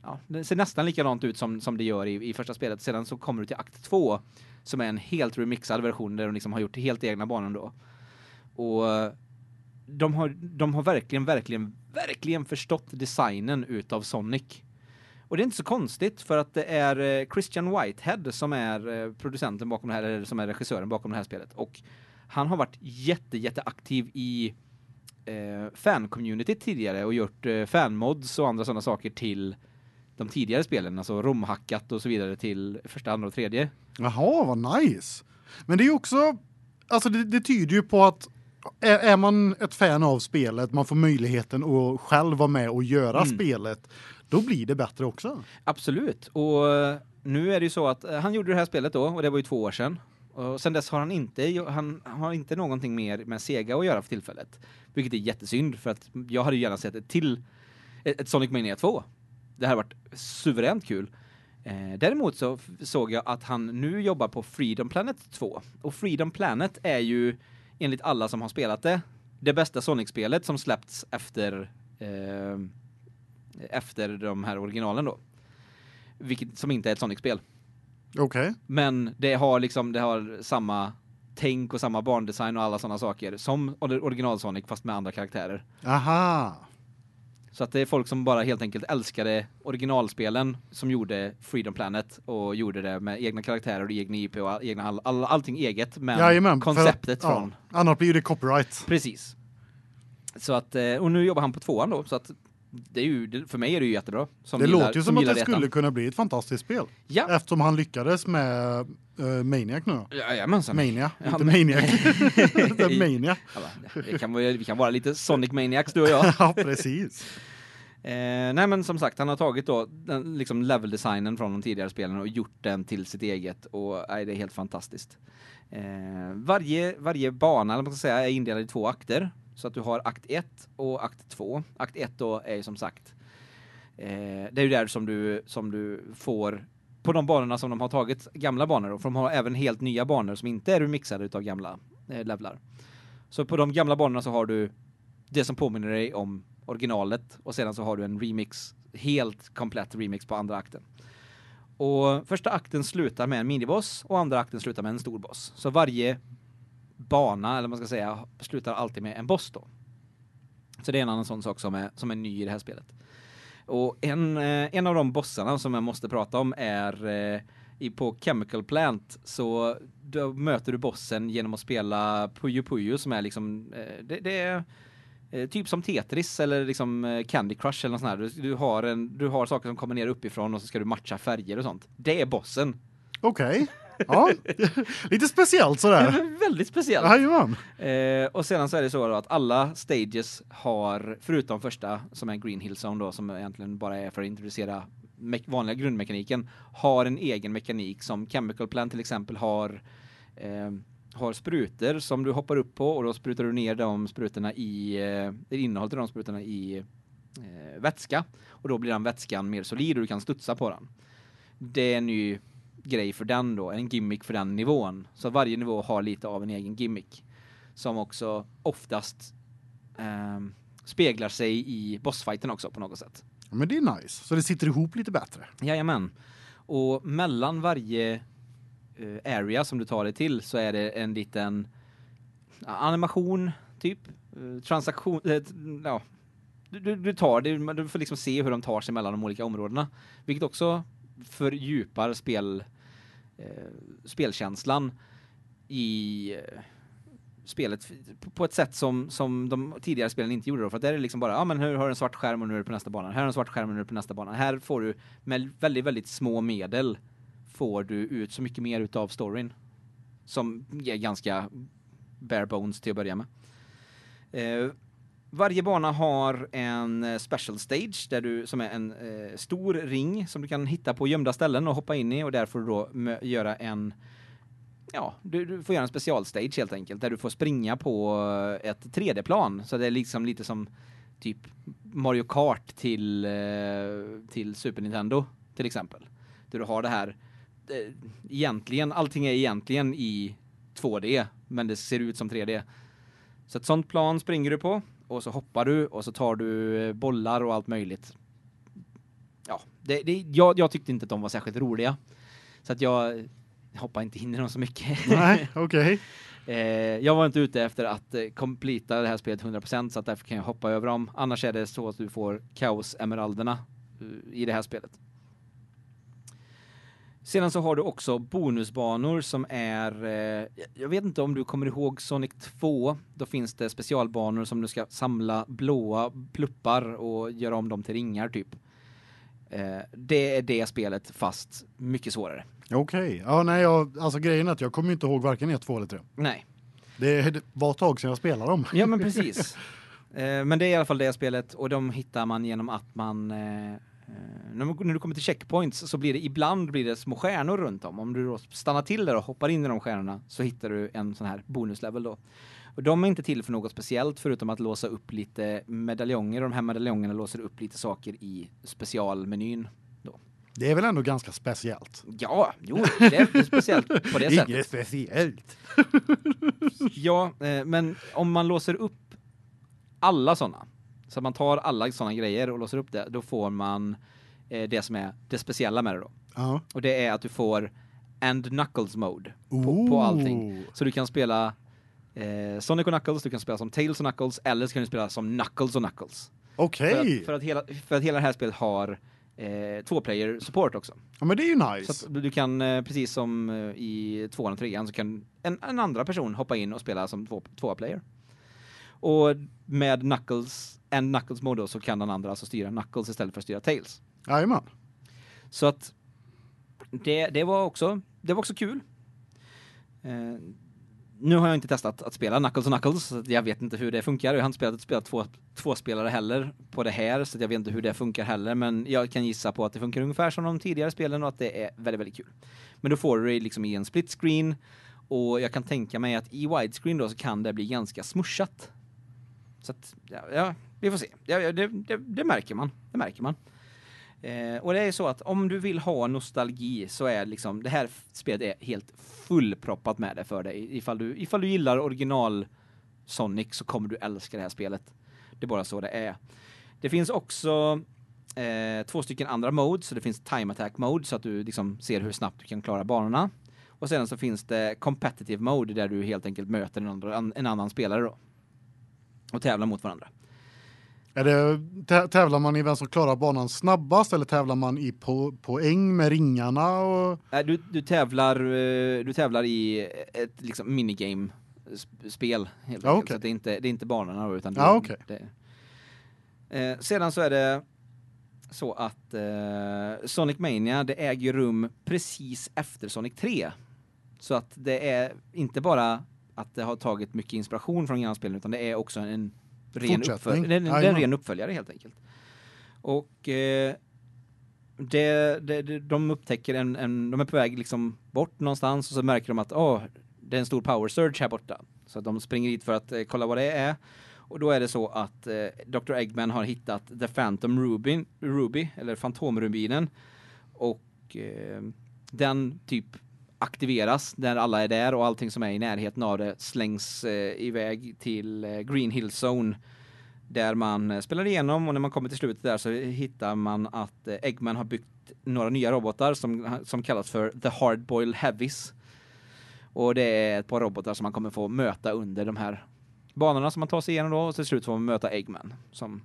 ja, det ser nästan likadant ut som som det gör i i första spelet. Sedan så kommer du till akt 2 som är en helt remixad version där de liksom har gjort helt egna banor då. Och eh, de har de har verkligen verkligen verkligen förstått designen utav Sonic. Och det är inte så konstigt för att det är eh, Christian Whitehead som är eh, producenten bakom det här eller som är regissören bakom det här spelet och han har varit jätte jätteaktiv i eh, fan-community tidigare och gjort eh, fanmods och andra sådana saker till de tidigare spelen, alltså romhackat och så vidare till första, andra och tredje. Jaha, vad nice. Men det är ju också alltså det, det tyder ju på att är, är man ett fan av spelet, man får möjligheten att själv vara med och göra Mm. spelet, då blir det bättre också. Absolut. Och eh, nu är det ju så att eh, han gjorde det här spelet då och det var ju två år sedan. Och sen dess har han inte han har inte någonting mer med Sega att göra för tillfället. Vilket är jättesynd för att jag hade ju gärna sett ett till ett, ett Sonic Mania 2. Det här har varit suveränt kul. Eh, däremot så såg jag att han nu jobbar på Freedom Planet 2. Och Freedom Planet är ju enligt alla som har spelat det det bästa Sonic-spelet som släppts efter eh, efter de här originalen då. Vilket som inte är ett Sonic-spel. Okej. Men det har liksom det har samma tänk och samma barndesign och alla såna saker som or- original Sonic fast med andra karaktärer. Aha. Så att det är folk som bara helt enkelt älskade originalspelen som gjorde Freedom Planet och gjorde det med egna karaktärer och egna IP och all, egna all, all, allting eget men Jajamän, för konceptet ja, från Annars blir det copyright. precis. Så att eh, och nu jobbar han på tvåan då så att det är ju för mig är det ju jättebra som Det gillar, låter ju som att gillar det ettan. skulle kunna bli ett fantastiskt spel. Ja. Eftersom han lyckades med uh, Maniac nu. då. Jajamensan. Mania, Ja, inte men- Maniac. [laughs] det är Mania. Ja, det kan vara, vi kan vara lite Sonic Maniacs du och jag. [laughs] ja, precis. Eh, nej men som sagt han har tagit då den liksom level designen från de tidigare spelen och gjort den till sitt eget och nej, det är helt fantastiskt. Eh, varje varje bana man ska säga är indelad i två akter så att du har akt 1 och akt 2. Akt 1 då är ju som sagt eh, det är ju där som du som du får på de banorna som de har tagit gamla banor och för de har även helt nya banor som inte är remixade utav gamla eh, levlar. Så på de gamla banorna så har du det som påminner dig om originalet och sedan så har du en remix helt komplett remix på andra akten. Och första akten slutar med en miniboss och andra akten slutar med en stor boss. Så varje bana eller vad man ska säga slutar alltid med en boss då. Så det är en annan sån sak som är som är ny i det här spelet. Och en eh, en av de bossarna som jag måste prata om är eh, i på Chemical Plant så då möter du bossen genom att spela Puyo Puyo som är liksom eh, det, det är typ som Tetris eller liksom Candy Crush eller något sånt här. Du, du har en du har saker som kommer ner uppifrån och så ska du matcha färger och sånt. Det är bossen. Okej. Ja. Lite speciellt sådär. Det är väldigt speciellt. Jajamän. Eh, och sedan så är det så att alla stages har förutom första som är Green Hill Zone då som egentligen bara är för att introducera vanliga grundmekaniken har en egen mekanik som Chemical Plant till exempel har eh, har sprutor som du hoppar upp på och då sprutar du ner de sprutorna i eh, innehållet de sprutorna i eh, vätska och då blir den vätskan mer solid och du kan studsa på den. Det är en ny grej för den då, en gimmick för den nivån. Så varje nivå har lite av en egen gimmick som också oftast ehm, speglar sig i bossfighten också på något sätt. Ja, Men det är nice. Så det sitter ihop lite bättre. Jajamän. Och mellan varje eh, area som du tar dig till så är det en liten ja, animation typ eh, transaktion eh, ja du, du, du tar det men du får liksom se hur de tar sig mellan de olika områdena vilket också fördjupar spel eh, Eh, spelkänslan i eh, spelet på- ett sätt som som de tidigare spelen inte gjorde då för att där är det liksom bara ja men hur har du en svart skärm och nu är du på nästa bana. Här har du en svart skärm och nu är du på nästa bana. Här får du med väldigt väldigt små medel får du ut så mycket mer utav storyn som är ganska bare bones till att börja med. Eh, varje bana har en eh, special stage där du som är en eh, stor ring som du kan hitta på gömda ställen och hoppa in i och där får du då göra en ja, du, du får göra en specialstage helt enkelt där du får springa på eh, ett 3D-plan så det är liksom lite som typ Mario Kart till eh, till Super Nintendo till exempel. Där du har det här eh, egentligen allting är egentligen i 2D men det ser ut som 3D. Så ett sånt plan springer du på och så hoppar du och så tar du eh, bollar och allt möjligt. Ja, det, det jag, jag tyckte inte att de var särskilt roliga. Så att jag hoppar inte in i dem så mycket. Nej, [laughs] okej. Eh, jag var inte ute efter att eh, completa det här spelet 100% så att därför kan jag hoppa över dem. Annars är det så att du får kaos-emeralderna eh, i det här spelet. Sedan så har du också bonusbanor som är eh, jag vet inte om du kommer ihåg Sonic 2. Då finns det specialbanor som du ska samla blåa pluppar och göra om dem till ringar typ. Eh, det är det spelet fast mycket svårare. Okej. Ja, nej, jag, alltså grejen är att jag kommer inte ihåg varken ett, två eller tre. Nej. Det, var ett tag sedan jag spelade dem. Ja men [laughs] precis. Eh, men det är i alla fall det spelet och de hittar man genom att man eh, när man- när du kommer till checkpoints så blir det ibland blir det små stjärnor runt om. Om du då stannar till där och hoppar in i de stjärnorna så hittar du en sån här bonuslevel då. Och de är inte till för något speciellt förutom att låsa upp lite medaljonger de här medaljongerna låser upp lite saker i specialmenyn då. Det är väl ändå ganska speciellt. Ja, jo, det är speciellt på det [laughs] sättet. Inget speciellt. Ja, eh, men om man låser upp alla såna så man tar alla såna grejer och låser upp det, då får man eh, det som är det speciella med det då. Ja. Och det är att du får and knuckles mode på, på allting. Så du kan spela eh, Sonic och Knuckles, du kan spela som Tails och Knuckles eller så kan du spela som Knuckles och Knuckles. Okej. För, att, för att hela för att hela det här spelet har eh, två player support också. Ja, men det är ju Så nice. att du kan eh, precis som eh, i tvåan och trean så kan en, en andra person hoppa in och spela som två två player. Och med Knuckles and Knuckles mode då, så kan den andra alltså styra Knuckles istället för att styra Tails. Jajamän. Så att det det var också det var också kul. Eh, nu har jag inte testat att spela Knuckles och Knuckles så jag vet inte hur det funkar. Jag har inte spelat ett spel två två spelare heller på det här så jag vet inte hur det funkar heller men jag kan gissa på att det funkar ungefär som de tidigare spelen och att det är väldigt väldigt kul. Men då får du det liksom i en split screen och jag kan tänka mig att i widescreen då så kan det bli ganska smushat. Så att ja, ja vi får se. Det, det, det, det märker man. Det märker man. Eh, och det är så att om du vill ha nostalgi så är liksom det här spelet är helt fullproppat med det för dig. Ifall du ifall du gillar original Sonic så kommer du älska det här spelet. Det är bara så det är. Det finns också eh, två stycken andra modes så det finns time attack mode så att du liksom ser hur snabbt du kan klara banorna. Och sen så finns det competitive mode där du helt enkelt möter en, andra, en annan spelare då. Och tävlar mot varandra. Är det tä- tävlar man i vem som klarar banan snabbast eller tävlar man i po poäng med ringarna och Nej, du, du tävlar eh, du tävlar i ett liksom minigame sp- spel helt Ja, okej. Så det är inte det är inte banorna utan det, Ja, det eh, Sedan så är det så att eh, Sonic Mania det äger rum precis efter Sonic 3. Så att det är inte bara att det har tagit mycket inspiration från gamla spelen utan det är också en ren, Fortsättning. uppföljare, det, är en- det är en Jajamän. ren uppföljare helt enkelt. Och eh, det, det, de upptäcker en, en, de är på väg liksom bort någonstans och så märker de att åh, det är en stor power surge här borta. Så de springer dit för att eh, kolla vad det är. Och då är det så att eh, Dr. Eggman har hittat The Phantom Ruby, Ruby eller Fantomrubinen och eh, den typ aktiveras när alla är där och allting som är i närheten av det slängs eh, iväg till eh, Green Hill Zone där man eh, spelar igenom och när man kommer till slutet där så hittar man att eh, Eggman har byggt några nya robotar som som kallas för The Hardboiled Heavies. Och det är ett par robotar som man kommer få möta under de här banorna som man tar sig igenom då och till slut får man möta Eggman som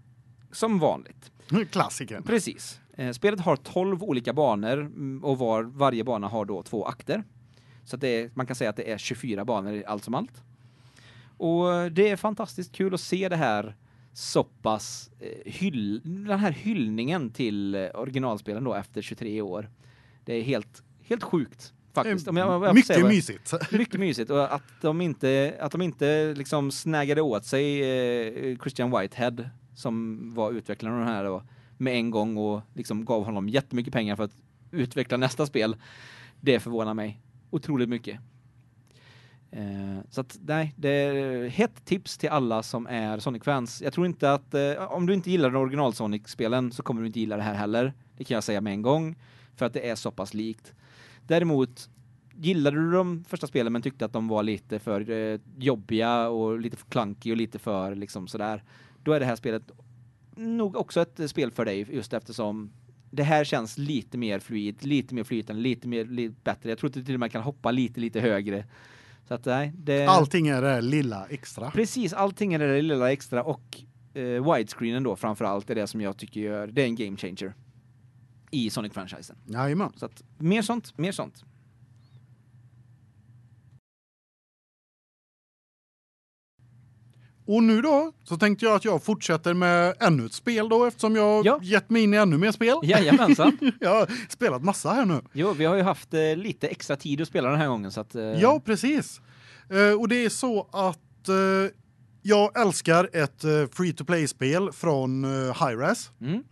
som vanligt. [laughs] Klassiker. Precis. Eh, spelet har 12 olika banor mm, och var, varje bana har då två akter. Så är, man kan säga att det är 24 banor allt som allt. Och eh, det är fantastiskt kul att se det här så pass eh, hyll, den här hyllningen till originalspelen då efter 23 år. Det är helt helt sjukt faktiskt. Om jag, om jag säga Mycket mysigt. [laughs] mycket mysigt och att de inte att de inte liksom snaggade åt sig Christian Whitehead som var utvecklaren av den här då med en gång och liksom gav honom jättemycket pengar för att utveckla nästa spel. Det förvånar mig otroligt mycket. Eh, så att nej, det är hett tips till alla som är Sonic-fans. Jag tror inte att eh, om du inte gillar de original Sonic-spelen så kommer du inte gilla det här heller. Det kan jag säga med en gång för att det är så pass likt. Däremot gillade du de första spelen men tyckte att de var lite för eh, jobbiga och lite för klankig och lite för liksom sådär. Då är det här spelet nog också ett spel för dig just eftersom det här känns lite mer fluid, lite mer flytande, lite mer lite bättre. Jag tror att du till och med kan hoppa lite lite högre. Så att nej, det Allting är det lilla extra. Precis, allting är det lilla extra och eh, widescreenen då framför allt är det som jag tycker gör det är en game changer i Sonic-franchisen. Jajamän. Så att mer sånt, mer sånt. Och nu då så tänkte jag att jag fortsätter med ännu ett spel då eftersom jag Ja. gett mig in i ännu mer spel. Jajamensan. [laughs] Jag har spelat massa här nu. Jo, vi har ju haft eh, lite extra tid att spela den här gången så att eh, Ja, precis. Eh, och det är så att eh, jag älskar ett eh, free to play spel från uh, Hi-Res. Mm.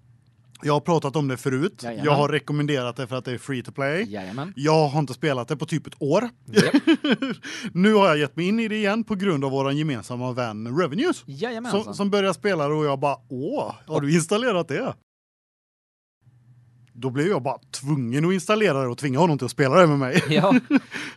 Jag har pratat om det förut. Jajamän. Jag har rekommenderat det för att det är free to play. Jajamän. Jag har inte spelat det på typ ett år. [laughs] Nu har jag gett mig in i det igen på grund av vår gemensamma vän Revenues. Jajamensan. Som, som börjar spela och jag bara åh, har du installerat det? Då blev jag bara tvungen att installera det och tvinga honom till att spela det med mig. [laughs] Ja,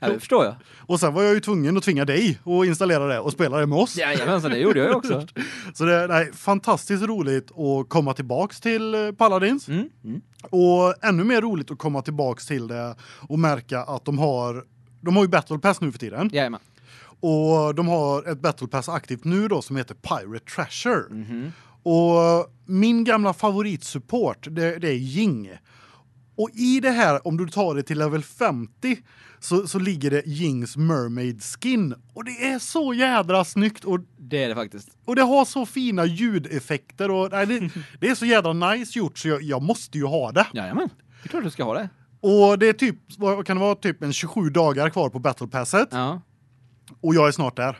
ja, det förstår jag. [laughs] Och sen var jag ju tvungen att tvinga dig att installera det och spela det med oss. Jajamensan, det gjorde jag ju också. [laughs] Så det är fantastiskt roligt att komma tillbaks till eh, Paladins Mm. Mm. och ännu mer roligt att komma tillbaks till det och märka att de har de har ju Battle Pass nu för tiden Jajamän. och de har ett Battle Pass aktivt nu då som heter Pirate Treasure. Mhm. Och min gamla favoritsupport det, det är Jing. Och i det här om du tar det till level 50 så så ligger det Jings mermaid skin och det är så jädra snyggt och Det är det faktiskt. och det har så fina ljudeffekter och nej, det, det är så jädra nice gjort så jag, jag måste ju ha det. Jajamän. Det är klart du ska ha det. Och det är typ kan det vara typ en 27 dagar kvar på battle passet Ja. och jag är snart där.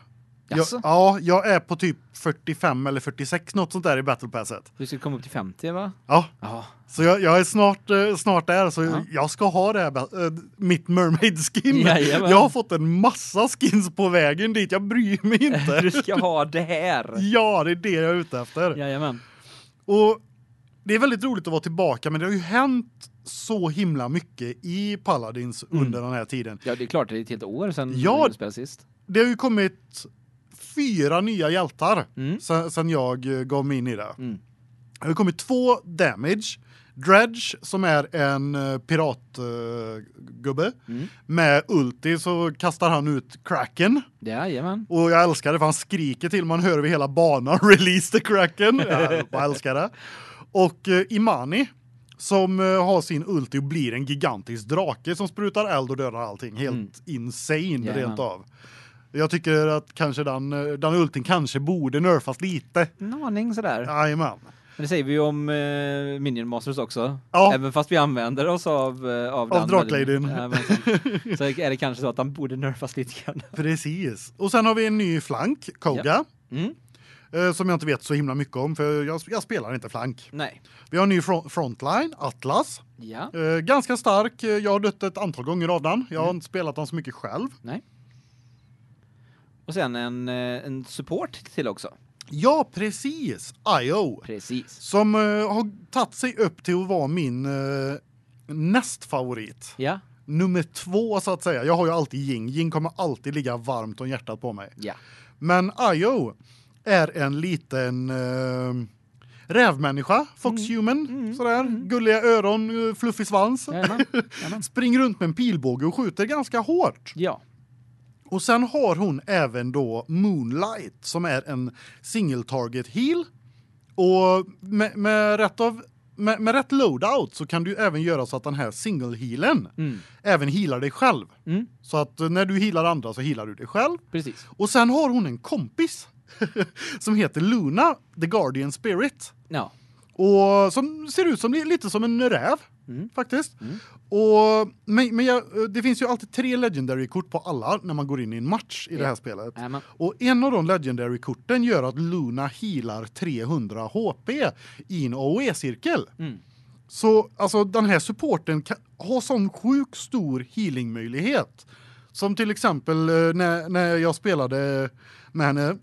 Jag, ja, jag är på typ 45 eller 46 något sånt där i battle passet. Du ska komma upp till 50 va? Ja, Ja. så jag, jag är snart eh, snart där så Ja. jag ska ha det här eh, mitt mermaid skin. Jajamän. Jag har fått en massa skins på vägen dit. Jag bryr mig inte. [laughs] Du ska ha det här. ja, det är det jag är ute efter. Jajamän. Och det är väldigt roligt att vara tillbaka men det har ju hänt så himla mycket i Paladins Mm. under den här tiden. Ja, det är klart det är ett helt år sedan Ja. vi spelade sist. Det har ju kommit fyra nya hjältar Mm. sen, sen jag eh, gav mig in i det. Mm. Det har kommit två damage. Dredge som är en uh, piratgubbe Mm. med ulti så kastar han ut Kraken Jajamän. och jag älskar det för han skriker till man hör över hela banan [laughs] release the Kraken. [laughs] Jag älskar det. Och uh, Imani som uh, har sin ulti och blir en gigantisk drake som sprutar eld och dödar allting helt Mm. insane Jajamän. rent av. Jag tycker att kanske den eh, den ultin kanske borde nerfas lite. En aning sådär. Jajamän. Men det säger vi ju om eh, Minion Masters också. Ja. Även fast vi använder oss av eh, av, Av den Drakladyn. Ja, men så, så är det kanske så att han borde nerfas lite grann. [laughs] Precis. Och sen har vi en ny flank, Koga. Mm. eh, Som jag inte vet så himla mycket om för jag, jag spelar inte flank. Nej. Vi har en ny front, frontline, Atlas. Ja. Eh, ganska stark. Eh, Jag har dött ett antal gånger av den. Jag har Mm. inte spelat den så mycket själv. Nej. Och sen en en support till också. Ja, precis. IO. Precis. Som eh, har tagit sig upp till att vara min uh, nästfavorit. Ja. Nummer två så att säga. Jag har ju alltid Jing. Jing kommer alltid ligga varmt om hjärtat på mig. Ja. Men IO är en liten uh, rävmänniska, fox human, Mm. sådär. Gulliga öron, uh, fluffig svans. Jajamän. [laughs] Jajamän. Springer runt med en pilbåge och skjuter ganska hårt. Ja. Och sen har hon även då Moonlight som är en single target heal. Och med, med rätt av med, med rätt loadout så kan du även göra så att den här single healen Mm. även healar dig själv. Mm. Så att när du healar andra så healar du dig själv. Precis. Och sen har hon en kompis [laughs] som heter Luna, the Guardian Spirit. Ja. Och som ser ut som lite som en räv Mm. faktiskt. Mm. Och men, men jag, det finns ju alltid tre legendary kort på alla när man går in i en match i det Ja. här spelet. Jajamän. Och en av de legendary korten gör att Luna healar 300 HP i en AOE-cirkel. Mm. Så alltså den här supporten kan, har sån sjuk stor healing möjlighet. Som till exempel eh, när när jag spelade med henne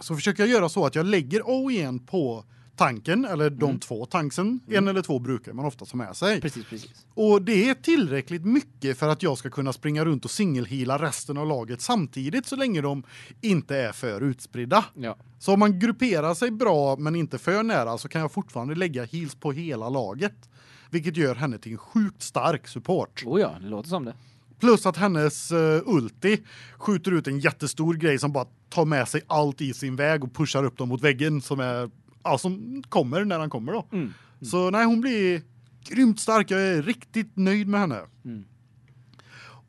så försöker jag göra så att jag lägger AOE'n på tanken eller de Mm. två tanksen, en eller två brukar man ofta ha med sig. Precis, precis. Och det är tillräckligt mycket för att jag ska kunna springa runt och singelheala resten av laget samtidigt så länge de inte är för utspridda. Ja. Så om man grupperar sig bra men inte för nära så kan jag fortfarande lägga heals på hela laget, vilket gör henne till en sjukt stark support. Oh ja, det låter som det. Plus att hennes uh, ulti skjuter ut en jättestor grej som bara tar med sig allt i sin väg och pushar upp dem mot väggen som är ja, som kommer när han kommer då. Mm. Så nej, hon blir grymt stark. Jag är riktigt nöjd med henne. Mm.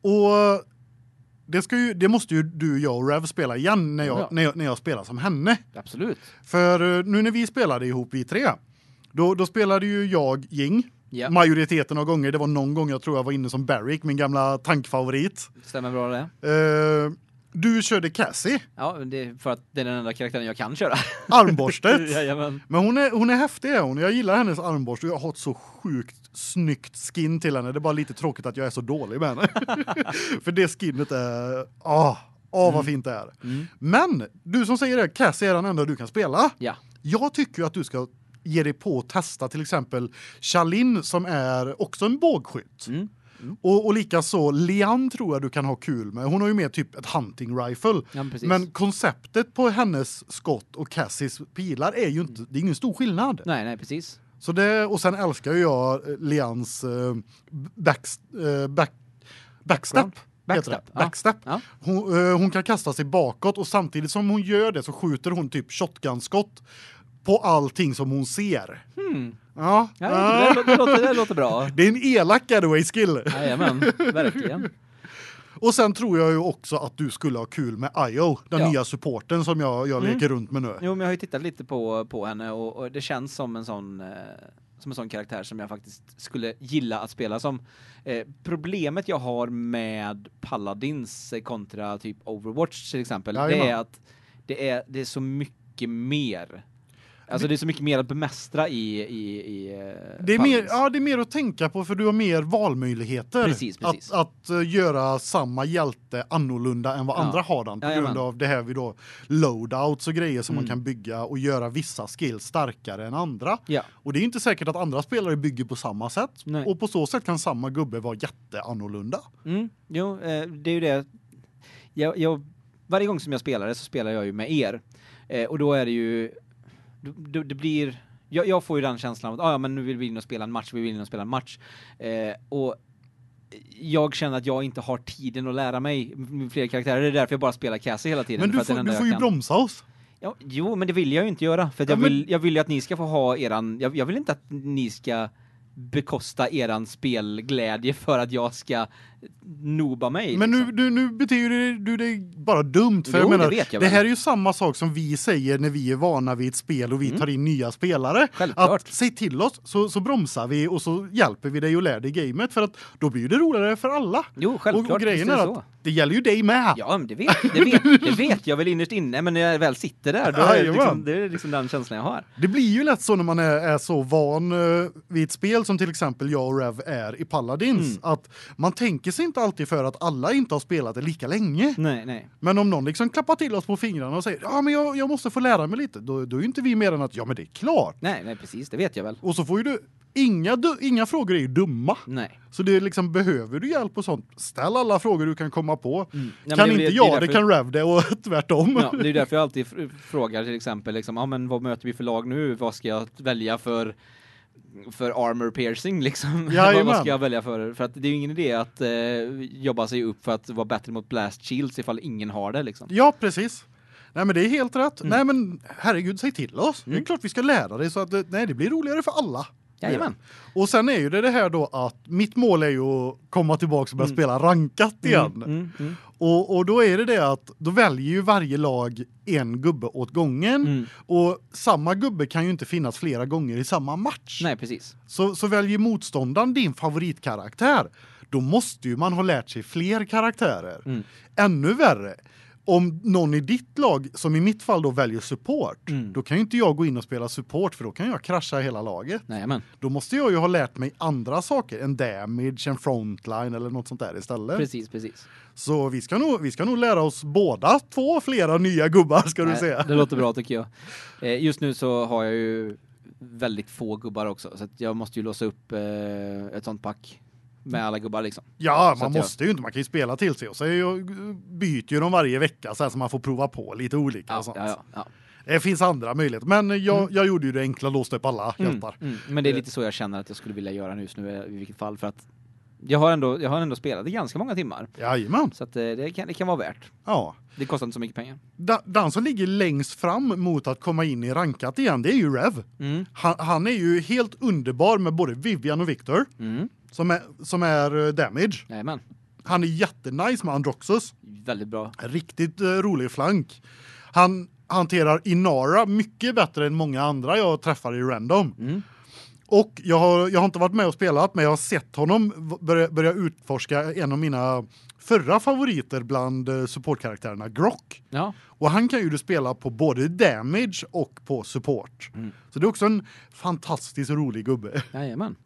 Och det ska ju det måste ju du jag och Rev spela igen när jag Ja. när jag, när jag spelar som henne. Absolut. För eh, nu när vi spelade ihop vi tre då då spelade ju jag Ying Ja. majoriteten av gånger. Det var någon gång jag tror jag var inne som Barrick, min gamla tankfavorit. Stämmer bra det. Eh, du körde Cassie, Ja, det är för att det är den enda karaktären jag kan köra. [laughs] armborstet. Jajamän. Men hon är hon är häftig hon. Jag gillar hennes armborst och jag har ett så sjukt snyggt skin till henne. Det är bara lite tråkigt att jag är så dålig med henne. [laughs] För det skinnet är ah, ah vad fint det är. Mm. Men du som säger det, Cassie är den enda du kan spela. Ja. Jag tycker ju att du ska ge dig på att testa till exempel Charlin som är också en bågskytt. Mm. Och och likaså Lian tror jag du kan ha kul med. Hon har ju med typ ett hunting rifle. Ja, men. Men konceptet på hennes skott och Cassies pilar är ju inte det är ingen stor skillnad. Nej, nej, precis. Så det och sen älskar ju jag eh, Lians uh, back, eh, back backstep. heter det. Backstep, ja. Backstep. Ja. Hon, eh, hon kan kasta sig bakåt och samtidigt som hon gör det så skjuter hon typ shotgun-skott på allting som hon ser. Hmm. Ja. Ja, det, lå- det, låter, det låter bra. [laughs] Det är en elak getaway skill. Jajamän, verkligen. [laughs] Och sen tror jag ju också att du skulle ha kul med IO, den Ja. nya supporten som jag jag Mm. leker runt med nu. Jo, men jag har ju tittat lite på, på henne och, och det känns som en sån eh, som en sån karaktär som jag faktiskt skulle gilla att spela som. Eh, problemet jag har med Paladins eh, kontra typ Overwatch till exempel, det Jajamän. är att det är det är så mycket mer. Alltså det är så mycket mer att bemästra i i i eh, Det är mer ja, det är mer att tänka på för du har mer valmöjligheter. Precis, precis. Att att uh, göra samma hjälte annorlunda än vad Ja. andra har den på grund av det här vi då loadouts och grejer som man Mm. kan bygga och göra vissa skills starkare än andra. Ja. Och det är inte säkert att andra spelare bygger på samma sätt Nej. och på så sätt kan samma gubbe vara jätteannorlunda. Mm, jo, eh, det är ju det. Jag, jag, varje gång som jag spelar det så spelar jag ju med er. Eh, och då är det ju, det, det blir, jag, jag får ju den känslan att ah, ja, men nu vill vi in och spela en match, vi vill in och spela en match. Eh, och jag känner att jag inte har tiden att lära mig fler karaktärer. Det är därför jag bara spelar Cassie hela tiden. Men för du får, du får ju kan. bromsa oss. Ja, jo, men det vill jag ju inte göra. För Ja, jag, vill, jag vill ju att ni ska få ha eran, jag, jag vill inte att ni ska bekosta eran spelglädje för att jag ska noba mig. Men nu, liksom. du, nu betyder du det bara dumt för Jo, jag det menar vet jag det här är ju samma sak som vi säger när vi är vana vid ett spel och vi tar in nya spelare. Mm. Självklart. Att säg till oss så, så bromsar vi och så hjälper vi dig och lär dig gamet för att då blir det roligare för alla. Jo, självklart. och, och grejen är det att så. det gäller ju dig med. Ja, men det vet, det, vet, det vet jag väl innerst inne, men när jag väl sitter där, då är det, liksom, det är liksom den känslan jag har. Det blir ju lätt så när man är, är så van uh, vid ett spel som till exempel jag och Rev är i Paladins Mm. att man tänker sig inte alltid för att alla inte har spelat det lika länge. Nej, nej. Men om någon liksom klappar till oss på fingrarna och säger ja men jag, jag måste få lära mig lite då, då är ju inte vi mer än att ja men det är klart. Nej, nej, precis, det vet jag väl. Och så får ju du inga inga frågor är ju dumma. Nej. Så det är liksom behöver du hjälp och sånt ställ alla frågor du kan komma på. Ja, men kan det- inte det jag därför- det kan Rev det och [laughs] tvärtom. Ja, det är därför jag alltid fr- frågar till exempel liksom, ja men vad möter vi för lag nu? Vad ska jag välja för för armor piercing liksom? [laughs] vad, Jajamän. vad ska jag välja för? För att det är ju ingen idé att eh, jobba sig upp för att vara bättre mot blast shields ifall ingen har det liksom. Ja, precis. Nej men det är helt rätt. Mm. Nej men herregud säg till oss. Det är klart vi ska lära dig så att nej det blir roligare för alla. Jajamän. Och sen är ju det det här då att mitt mål är ju att komma tillbaka och börja spela rankat igen. Mm, mm, mm. Och och då är det det att då väljer ju varje lag en gubbe åt gången Mm. och samma gubbe kan ju inte finnas flera gånger i samma match. Nej, precis. Så så väljer motståndaren din favoritkaraktär. Då måste ju man ha lärt sig fler karaktärer. Mm. Ännu värre om någon i ditt lag som i mitt fall då väljer support, Mm. då kan ju inte jag gå in och spela support för då kan jag krascha hela laget. Nej, men Då måste jag ju ha lärt mig andra saker, en damage, en frontline eller något sånt där istället. precis, precis. Så vi ska nog vi ska nog lära oss båda två flera nya gubbar ska du Nej, säga. Det låter bra [laughs] tycker jag. Eh, just nu så har jag ju väldigt få gubbar också så jag måste ju låsa upp eh, ett sånt pack med alla gubbar liksom. Ja, Så man att jag- måste ju inte, man kan ju spela till sig och så byter ju de varje vecka så här så man får prova på lite olika Ja, och sånt. ja, ja. ja. Det finns andra möjligheter, men jag, jag gjorde ju det enkla, låste upp alla hjältar. Mm, mm. Men det är lite så jag känner att jag skulle vilja göra just nu i vilket fall för att jag har ändå jag har ändå spelat i ganska många timmar Jajamän. så eh, det kan det kan vara värt. Ja. Det kostar inte så mycket pengar. Da- Den som ligger längst fram mot att komma in i rankat igen, det är ju Rev. Mm. Han, han är ju helt underbar med både Vivian och Victor Mm. Som är som är eh, damage. Jajamän. Han är jättenice med Androxus. Väldigt bra. Riktigt uh, rolig flank. Han hanterar Inara mycket bättre än många andra jag träffar i random. Mm. Och jag har jag har inte varit med och spelat men jag har sett honom börja, börja utforska en av mina förra favoriter bland eh, supportkaraktärerna Grock. Ja. Och han kan ju du spela på både damage och på support. Mm. Så det är också en fantastiskt rolig gubbe. Jajamän.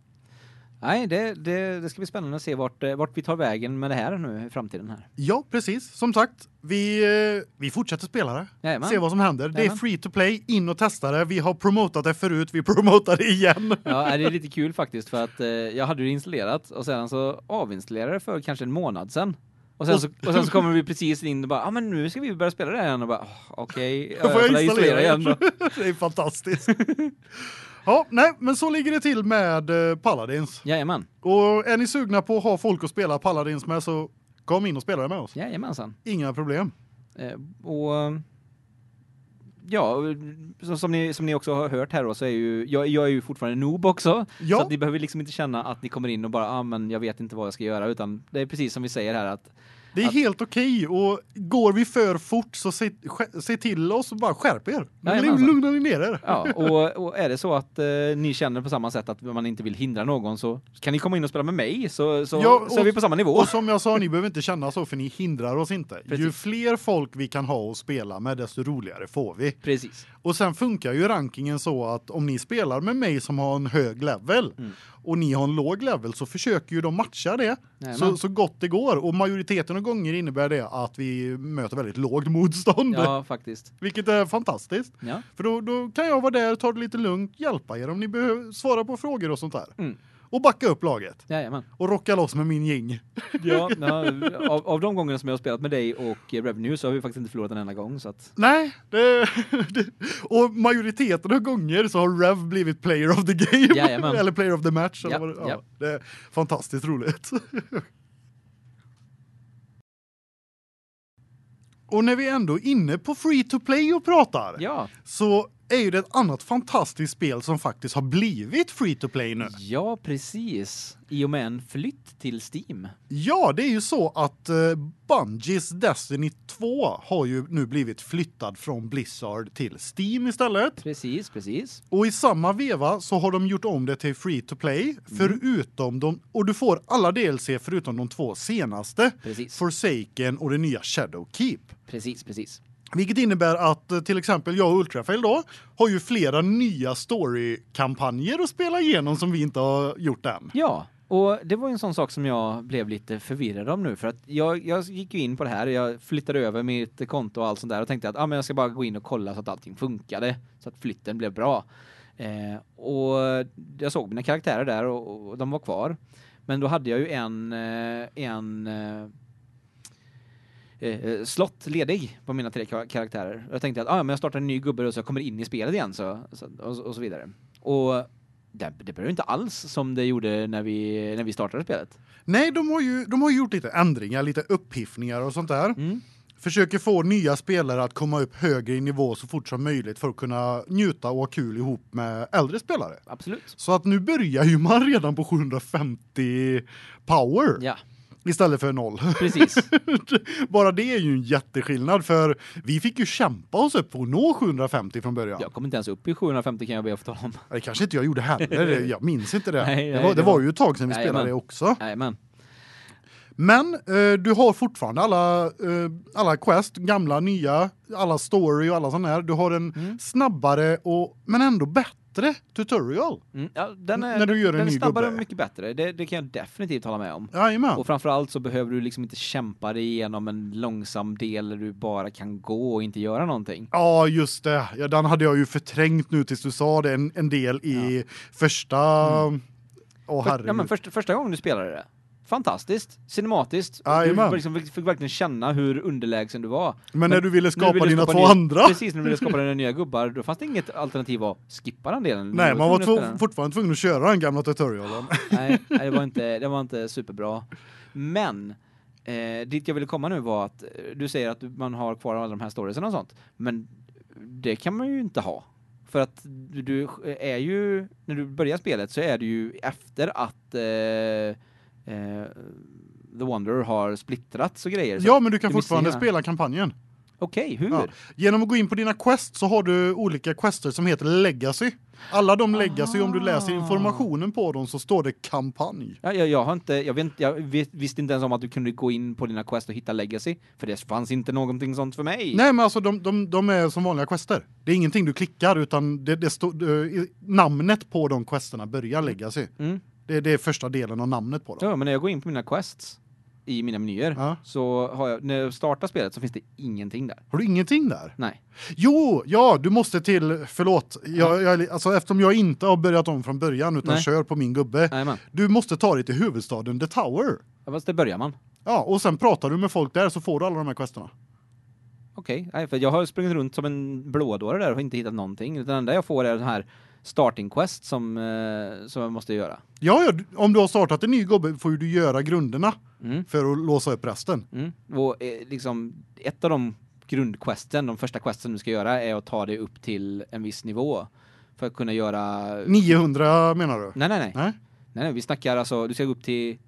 Nej, det, det, det ska bli spännande att se vart, eh, vart vi tar vägen med det här nu i framtiden här. Ja, precis. Som sagt, vi eh, vi fortsätter spela det. Jajamän. Se vad som händer. Det är Jajamän. free to play, in och testa det. Vi har promotat det förut, vi promotar det igen. [laughs] Ja, det är lite kul faktiskt för att eh, jag hade det installerat och sedan så avinstallerade det för kanske en månad sedan. Och sen, så, och sen så kommer vi precis in och bara, ja ah, men nu ska vi börja spela det här igen och bara, "Ah, okej, [laughs] får jag får installera igen då. [laughs] det är fantastiskt. Ja, nej, men så ligger det till med eh, Paladins. Jajamän, Och är ni sugna på att ha folk att spela Paladins med så kom in och spela det med oss. jajamensan. Inga problem. Eh, och ja, som ni som ni också har hört här då så är ju jag, jag är ju fortfarande noob också Ja. så ni behöver liksom inte känna att ni kommer in och bara ah men jag vet inte vad jag ska göra utan det är precis som vi säger här att Det är Att- helt okej och går vi för fort så se, se till oss och bara skärp er. Jajamensan. Lugna ni ner er. Ja, [laughs] och, och är det så att eh, ni känner på samma sätt att man inte vill hindra någon så kan ni komma in och spela med mig så så, Ja, så är och- vi på samma nivå. Och som jag sa, ni behöver inte känna så för ni hindrar oss inte. Ju Precis. fler folk vi kan ha och spela med desto roligare får vi. Precis. Och sen funkar ju rankingen så att om ni spelar med mig som har en hög level Mm. och ni har en låg level så försöker ju de matcha det Jajamän. så, så gott det går och majoriteten av gånger innebär det att vi möter väldigt lågt motstånd. Ja, faktiskt. Vilket är fantastiskt. Ja. För då, då kan jag vara där, ta det lite lugnt, hjälpa er om ni behöver svara på frågor och sånt där. Mm. Och backa upp laget Jajamän. och rocka loss med min gäng. [laughs] Ja, ja av, av de gångerna som jag har spelat med dig och Revenue så har vi faktiskt inte förlorat en enda gång så att Nej, det, [laughs] det och majoriteten av gånger så har Rev blivit player of the game Jajamän. [laughs] eller player of the match eller Ja, vad ja, ja. det är fantastiskt roligt. Och när vi ändå är inne på free to play och pratar ja. så är ju det ett annat fantastiskt spel som faktiskt har blivit free to play nu. Ja, precis. I och med en flytt till Steam. Ja, det är ju så att uh, Bungies Destiny 2 har ju nu blivit flyttad från Blizzard till Steam istället. Precis, precis. Och i samma veva så har de gjort om det till free to play förutom de och du får alla DLC förutom de två senaste. Precis. Forsaken och det nya Shadowkeep. Precis, precis. Vilket innebär att eh, till exempel jag och Ultrafail då har ju flera nya storykampanjer att spela igenom som vi inte har gjort än. Ja, och det var ju en sån sak som jag blev lite förvirrad om nu för att jag jag gick ju in på det här, jag flyttade över mitt konto och allt sånt där och tänkte att ah, men jag ska bara gå in och kolla så att allting funkade så att flytten blev bra. Eh, och jag såg mina karaktärer där och, och de var kvar. Men då hade jag ju en eh, en eh, eh, eh, slott ledig på mina tre kar- karaktärer. Jag tänkte att ah, men jag startar en ny gubbe och så jag kommer in i spelet igen så, så och, och så vidare. Och det, det började inte alls som det gjorde när vi när vi startade spelet. Nej, de har ju de har gjort lite ändringar, lite upphiffningar och sånt där. Mm. Försöker få nya spelare att komma upp högre i nivå så fort som möjligt för att kunna njuta och ha kul ihop med äldre spelare. Absolut. Så att nu börjar ju man redan på 750 power Ja, istället för noll. precis. [laughs] Bara det är ju en jätteskillnad för vi fick ju kämpa oss upp för att nå 750 från början. Jag kom inte ens upp i 750 kan jag be att få tala om. Det kanske inte jag gjorde heller. [laughs] Jag minns inte det. Nej, det, var, det var ju ett tag sedan vi Nej, spelade det också. Nej men Men eh, du har fortfarande alla eh, alla quest, gamla, nya, alla story och alla såna här. Du har en Mm. snabbare och men ändå bättre tutorial. mm, ja, den är När du gör en den ny snabbare och gubbe. mycket bättre. Det, det kan jag definitivt hålla med om. Jajamän. Och framförallt så behöver du liksom inte kämpa dig igenom en långsam del där du bara kan gå och inte göra någonting. Ja, just det. Ja, den hade jag ju förträngt nu tills du sa det en, en del i första Mm. Åh För, ja, men första, första gången du spelade det. Fantastiskt, cinematiskt. Du Jajamän. liksom fick verkligen känna hur underlägsen du var. Men när du ville skapa du dina skapa två nya- andra. Precis, när du ville skapa dina nya gubbar, då fanns det inget alternativ att skippa den delen. Du Nej, man var två, fortfarande tvungen att köra den gamla tutorialen. [laughs] nej, det var inte det var inte superbra. Men eh, dit jag ville komma nu var att eh, du säger att du- man har kvar alla de här storiesen och sånt, men det kan man ju inte ha. För att du, du är ju när du börjar spelet så är du ju efter att eh, eh, The Wanderer har splittrats och grejer. Ja, men du kan vill fortfarande säga- spela kampanjen. Okej, hur? Ja. Genom att gå in på dina quests så har du olika quester som heter legacy. Alla de legacy om du läser Ah. informationen på dem så står det kampanj. Ja, jag, jag har inte jag vet jag visste inte ens om att du kunde gå in på dina quest och hitta legacy för det fanns inte någonting sånt för mig. Nej, men alltså de, de, de är som vanliga quester. Det är ingenting du klickar utan det, det står namnet på de questerna börjar legacy. Mm. Det, det är första delen av namnet på dem. Ja, men när jag går in på mina quests i mina menyer Ja. så har jag när jag startar spelet så finns det ingenting där. Har du ingenting där? Nej. Jo, ja, du måste till förlåt. Jag, jag alltså eftersom jag inte har börjat om från början utan Nej. kör på min gubbe. Nej. Du måste ta dig till huvudstaden The Tower. Ja, fast det börjar man. Ja, och sen pratar du med folk där så får du alla de här questerna. Okej, nej för jag har sprungit runt som en blådåre där och inte hittat någonting utan det enda jag får är den här starting quest som eh, som jag måste göra. Ja, ja, om du har startat en ny gubbe får du göra grunderna Mm. för att låsa upp resten. Mm. Och eh, liksom ett av de grundquesten, de första questen du ska göra är att ta dig upp till en viss nivå för att kunna göra 900 menar du? Nej nej nej. Nej. Nej nej, vi snackar alltså du ska gå upp till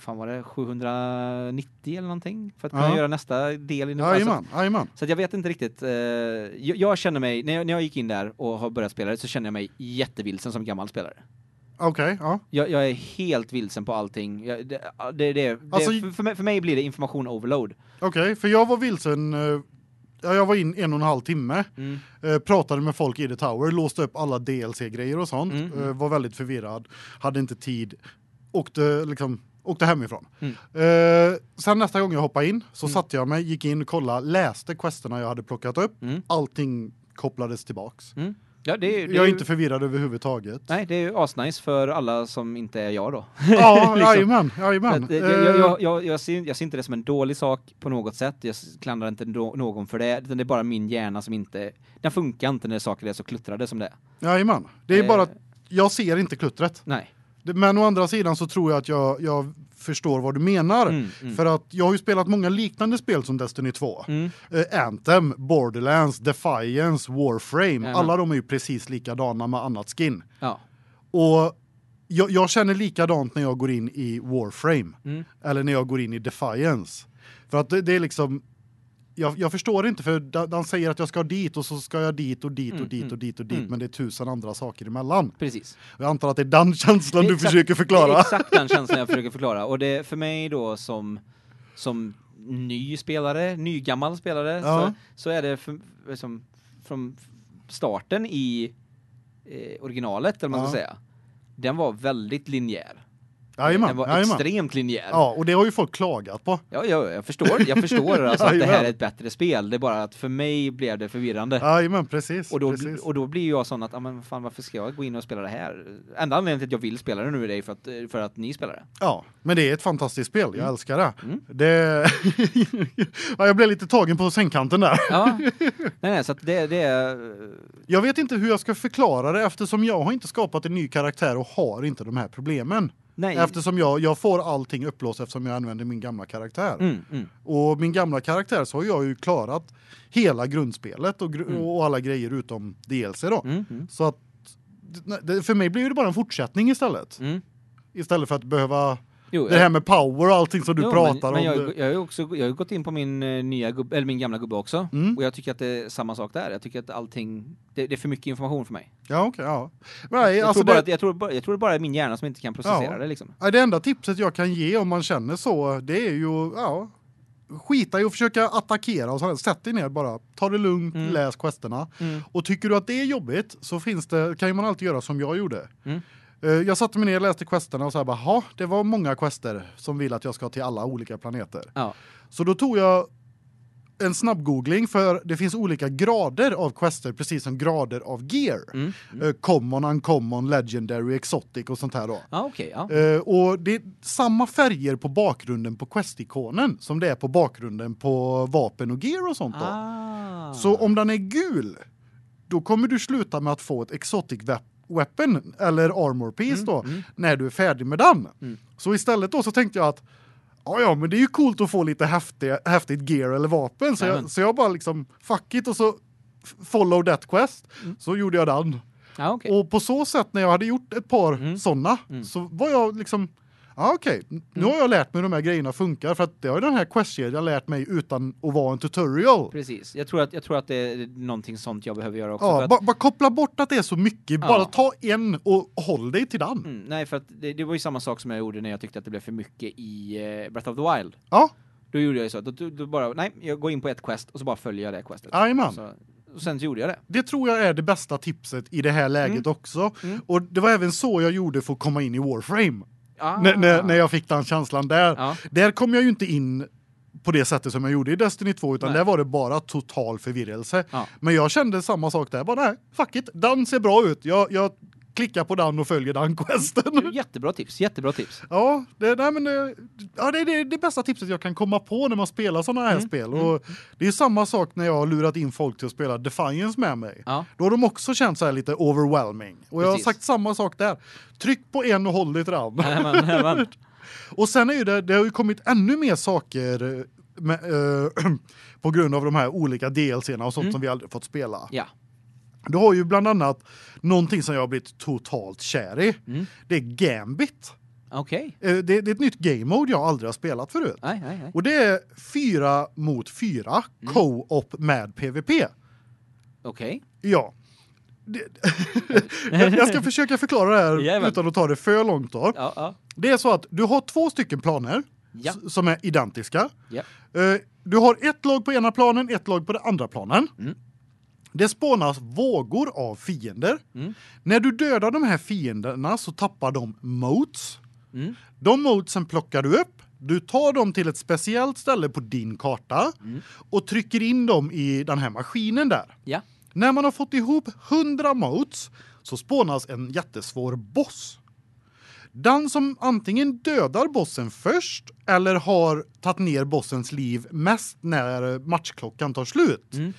fan var det 790 eller någonting för att kunna Ja. göra nästa del i nu. Jajamän, jajamän. så jag vet inte riktigt eh, jag, jag känner mig när jag, när jag gick in där och har börjat spela det så känner jag mig jättevilsen som gammal spelare. Okej, ja. Jag, jag är helt vilsen på allting. Jag, det, det, det, det Alltså- för, för, mig, för mig blir det information overload. Okej, för jag var vilsen ja, jag var in en och en halv timme. Mm. Eh, pratade med folk i The Tower, låste upp alla DLC-grejer och sånt. Mm, mm. Var väldigt förvirrad, hade inte tid. Åkte liksom åkte hemifrån. Mm. Eh, sen nästa gång jag hoppade in så Mm. satte jag mig, gick in, kollade, läste questerna jag hade plockat upp. Mm. Allting kopplades tillbaks. Mm. Ja, det, är- det jag är ju- inte förvirrad överhuvudtaget. Nej, det är ju asnice för alla som inte är jag då. Ja, [laughs] Liksom. jajamän, jajamän. eh, jag, jag, jag, ser, jag ser inte det som en dålig sak på något sätt. Jag klandrar inte nå- någon för det. Utan det är bara min hjärna som inte... Den funkar inte när saker är så kluttrade som det är. Jajamän. Det är Eh, bara att jag ser inte kluttret. Nej. Men å andra sidan så tror jag att jag jag förstår vad du menar. Mm, mm. För att jag har ju spelat många liknande spel som Destiny 2. Mm. Eh, Anthem, Borderlands, Defiance, Warframe. Alla de är ju precis likadana med annat skin. Ja. Och jag, jag känner likadant när jag går in i Warframe Mm. eller när jag går in i Defiance. För att det, det är liksom jag, jag förstår inte för de säger att jag ska dit och så ska jag dit och dit och Mm, dit mm, och dit och dit mm. men det är tusen andra saker emellan. Precis. Jag antar att det är den känslan du Exakt- försöker Det förklara. är exakt den känslan jag försöker förklara och det för mig då som som ny spelare, nygammal spelare Ja. så så är det för, som från starten i eh, originalet eller man ska Ja. säga. Den var väldigt linjär. Jajamän, den var jajamän. extremt linjär. Ja, och det har ju folk klagat på. Ja, jag, jag förstår, jag förstår alltså att det här är ett bättre spel. Det är bara att för mig blev det förvirrande. Jajamän, precis. Och då, precis. och då blir jag sån att, ja men fan varför ska jag gå in och spela det här? Enda anledningen till att jag vill spela det nu är det för att, för att ni spelar det. Ja, men det är ett fantastiskt spel. Jag älskar det. Mm. Det [laughs] ja, jag blev lite tagen på sängkanten där. Ja, [laughs] nej, nej, så att det, det är... Jag vet inte hur jag ska förklara det eftersom jag har inte skapat en ny karaktär och har inte de här problemen. Nej. Eftersom jag jag får allting upplåst eftersom jag använder min gamla karaktär. Mm, mm. Och min gamla karaktär så har jag ju klarat hela grundspelet och, gr- Mm. och alla grejer utom DLC då. Mm, mm, Så att för mig blir det bara en fortsättning istället. mm. Istället för att behöva Jo, det här med power och allting som du jo, pratar men, men om. jag, jag har också jag har gått in på min eh, nya gubbe eller min gamla gubbe också Mm. och jag tycker att det är samma sak där. Jag tycker att allting det, det är för mycket information för mig. Ja, okej, ja. Nej, jag, alltså tror bara det, jag tror bara jag tror det bara är min hjärna som inte kan processera Ja. det liksom. nej, det enda tipset jag kan ge om man känner så, det är ju ja, skita i att försöka attackera och så här. sätt dig ner bara. Ta det lugnt, Mm. läs questerna. Mm. Och tycker du att det är jobbigt så finns det kan ju man alltid göra som jag gjorde. Mm. Eh, Jag satte mig ner och läste questerna och så här bara, "Ha, det var många quester som vill att jag ska till alla olika planeter." Ja. Så då tog jag en snabb googling för det finns olika grader av quester precis som grader av gear. Mm. Mm. Eh, Common, uncommon, legendary, exotic och sånt här då. Ja, okej, ja. Eh, och det är samma färger på bakgrunden på questikonen som det är på bakgrunden på vapen och gear och sånt då. Ah. Så om den är gul då kommer du sluta med att få ett exotic wep- weapon eller armor piece Mm, då mm. när du är färdig med den. Mm. Så istället då så tänkte jag att ja ja, men det är ju coolt att få lite häftig, häftigt gear eller vapen så jag, så jag bara liksom fuck it och så follow that quest. Mm. Så gjorde jag den. Ja, okej. Och på så sätt när jag hade gjort ett par Mm. såna Mm. så var jag liksom Ja okej, nu Mm. har jag lärt mig hur de här grejerna funkar för att det har ju den här questkedjan lärt mig utan att vara en tutorial. Precis. Jag tror att jag tror att det är någonting sånt jag behöver göra också Ja, bara, bara koppla bort att det är så mycket, Ja. bara ta en och håll dig till den. mm, nej för att det, det var ju samma sak som jag gjorde när jag tyckte att det blev för mycket i eh, Breath of the Wild. Ja, Då gjorde jag ju så då, då, bara nej, jag går in på ett quest och så bara följer jag det questet. jajamän. Så, och sen gjorde jag det. Det tror jag är det bästa tipset i det här läget också. Mm. Och det var även så jag gjorde för att komma in i Warframe. Ah. När, när, när jag fick den känslan där. Ja. Där kom jag ju inte in på det sättet som jag gjorde i Destiny 2 utan Nej. där var det bara total förvirrelse. Ja. Men jag kände samma sak där, bara nej, fuck it, den ser bra ut. Jag jag klickar på den och följer den questen. Jättebra tips, jättebra tips. Ja, det nej men det, ja det är det, det bästa tipset jag kan komma på när man spelar såna här Mm, spel och det är samma sak när jag har lurat in folk till att spela Defiance med mig. Ja. Då har de också känt så här lite overwhelming. Och jag har Precis. sagt samma sak där. Tryck på en och håll dig till den. Jajamän, jajamän. [laughs] Och sen är ju det det har ju kommit ännu mer saker eh, med, eh, [clears throat] på grund av de här olika DLC:na och sånt Mm. som vi aldrig fått spela. Ja. Du har ju bland annat någonting som jag har blivit totalt kär i. Mm. Det är Gambit. Okej. Eh, Det, det är ett nytt game mode jag aldrig har spelat förut. Nej, nej, nej. Och det är fyra mot fyra Mm. co-op med PVP. Okej. Ja. Det, [laughs] jag ska försöka förklara det här [laughs] Jajamän. utan att ta det för långt då. Ja, ja. Det är så att du har två stycken planer Ja. som är identiska. Ja. Eh, Du har ett lag på ena planen, ett lag på den andra planen. Mm. Det spånas vågor av fiender. Mm. När du dödar de här fienderna så tappar de motes. Mm. De motesen plockar du upp. Du tar dem till ett speciellt ställe på din karta Mm. och trycker in dem i den här maskinen där. Ja. När man har fått ihop 100 motes så spånas en jättesvår boss. Den som antingen dödar bossen först eller har tagit ner bossens liv mest när matchklockan tar slut. Mm.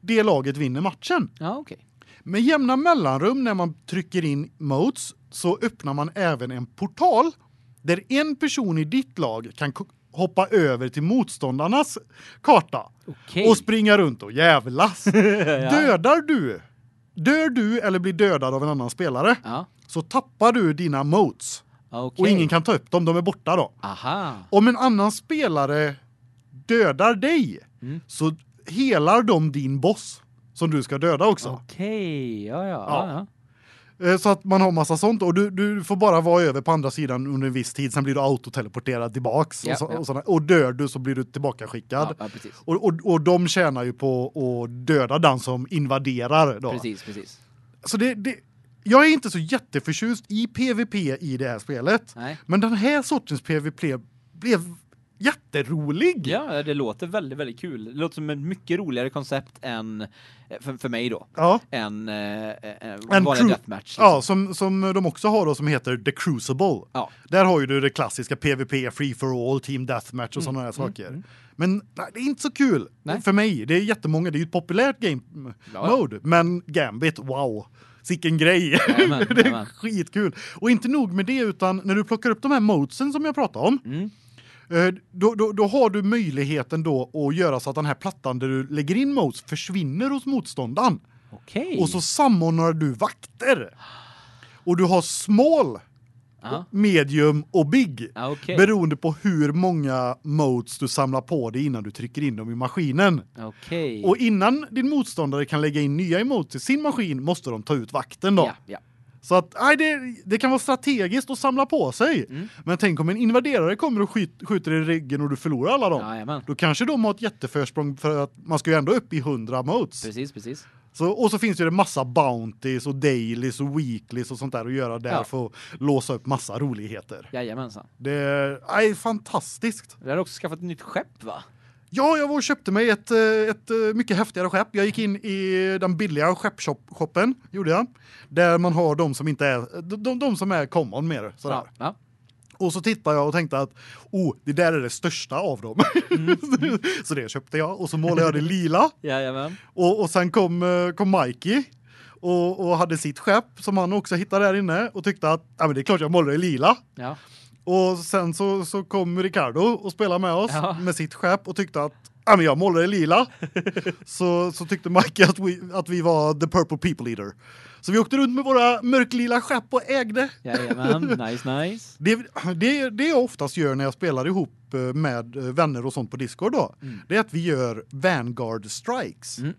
Det laget vinner matchen. Ja, okej. Med jämna mellanrum när man trycker in modes så öppnar man även en portal där en person i ditt lag kan hoppa över till motståndarnas karta Okej. och springa runt och jävlas. [laughs] Dödar du dör du eller blir dödad av en annan spelare Ja. så tappar du dina modes Okej. och ingen kan ta upp dem, de är borta då. Aha. Om en annan spelare dödar dig Mm. så helar de din boss som du ska döda också. Okej. Ja, ja. Ja. ja. Eh, Så att man har massa sånt och du, du får bara vara över på andra sidan under en viss tid sen blir du autoteleporterad tillbaks Ja, och, så, och, såna, och dör du så blir du ja, precis. Och, och, och de tjänar ju på att döda den som invaderar då. Precis, precis. Så det, det jag är inte så jätteförtjust i PVP i det här spelet. Nej. Men den här sortens PVP blev jätterolig. Ja, det låter väldigt väldigt kul. Det låter som ett mycket roligare koncept än för, för mig då Ja. än eh, eh, En vanliga cru- deathmatch. Liksom. Ja, som som de också har då som heter The Crucible. Ja. Där har ju du det klassiska PVP, free for all, team deathmatch och sådana här saker. Men nej, det är inte så kul Nej. för mig. Det är jättemånga, det är ju ett populärt game Ja. mode, men Gambit, wow. Sicken grej. Jajamän, [laughs] det är jajamän. skitkul. Och inte nog med det utan när du plockar upp de här modesen som jag pratade om, Mm. Eh, då, då, då har du möjligheten då att göra så att den här plattan där du lägger in modes försvinner hos motståndaren. Okej. Och så samordnar du vakter. Och du har small, Ja. medium och big. Ja, okej. Beroende på hur många modes du samlar på dig innan du trycker in dem i maskinen. Okej. Och innan din motståndare kan lägga in nya emotes i sin maskin måste de ta ut vakten då. Ja, ja. Så att nej, det, det kan vara strategiskt att samla på sig. Mm. Men tänk om en invaderare kommer och skjut, skjuter i ryggen och du förlorar alla dem. Jajamän. Då kanske de har ett jätteförsprång för att man ska ju ändå upp i 100 modes. Precis, precis. Så, och så finns det ju en massa bounties och dailies och weeklies och sånt där att göra där Ja. för att låsa upp massa roligheter. Jajamensan. Det är nej, fantastiskt. Du har också skaffat ett nytt skepp va? Ja, jag var och köpte mig ett, eh, ett eh, mycket häftigare skepp. Jag gick in i den billiga skeppshoppen, gjorde jag. Där man har de som inte är de, de, som är common mer sådär. Ja. ja. Och så tittade jag och tänkte att oh, det där är det största av dem. [laughs] så det köpte jag och så målade jag det lila [laughs] Jajamän. och och sen kom eh, kom Mikey och och hade sitt skepp som han också hittade där inne och tyckte att ja men det är klart jag målar det lila. Ja. Och sen så så kom Ricardo och spelade med oss Ja. med sitt skepp och tyckte att ja men jag målar det lila. [laughs] så så tyckte Mikey att vi att vi var the purple people eater. Så vi åkte runt med våra mörklila skepp och ägde. Jajamän. [laughs] Nice, nice. Det det det jag oftast gör när jag spelar ihop eh, med eh, vänner och sånt på Discord då, Mm. det är att vi gör Vanguard strikes. Mm.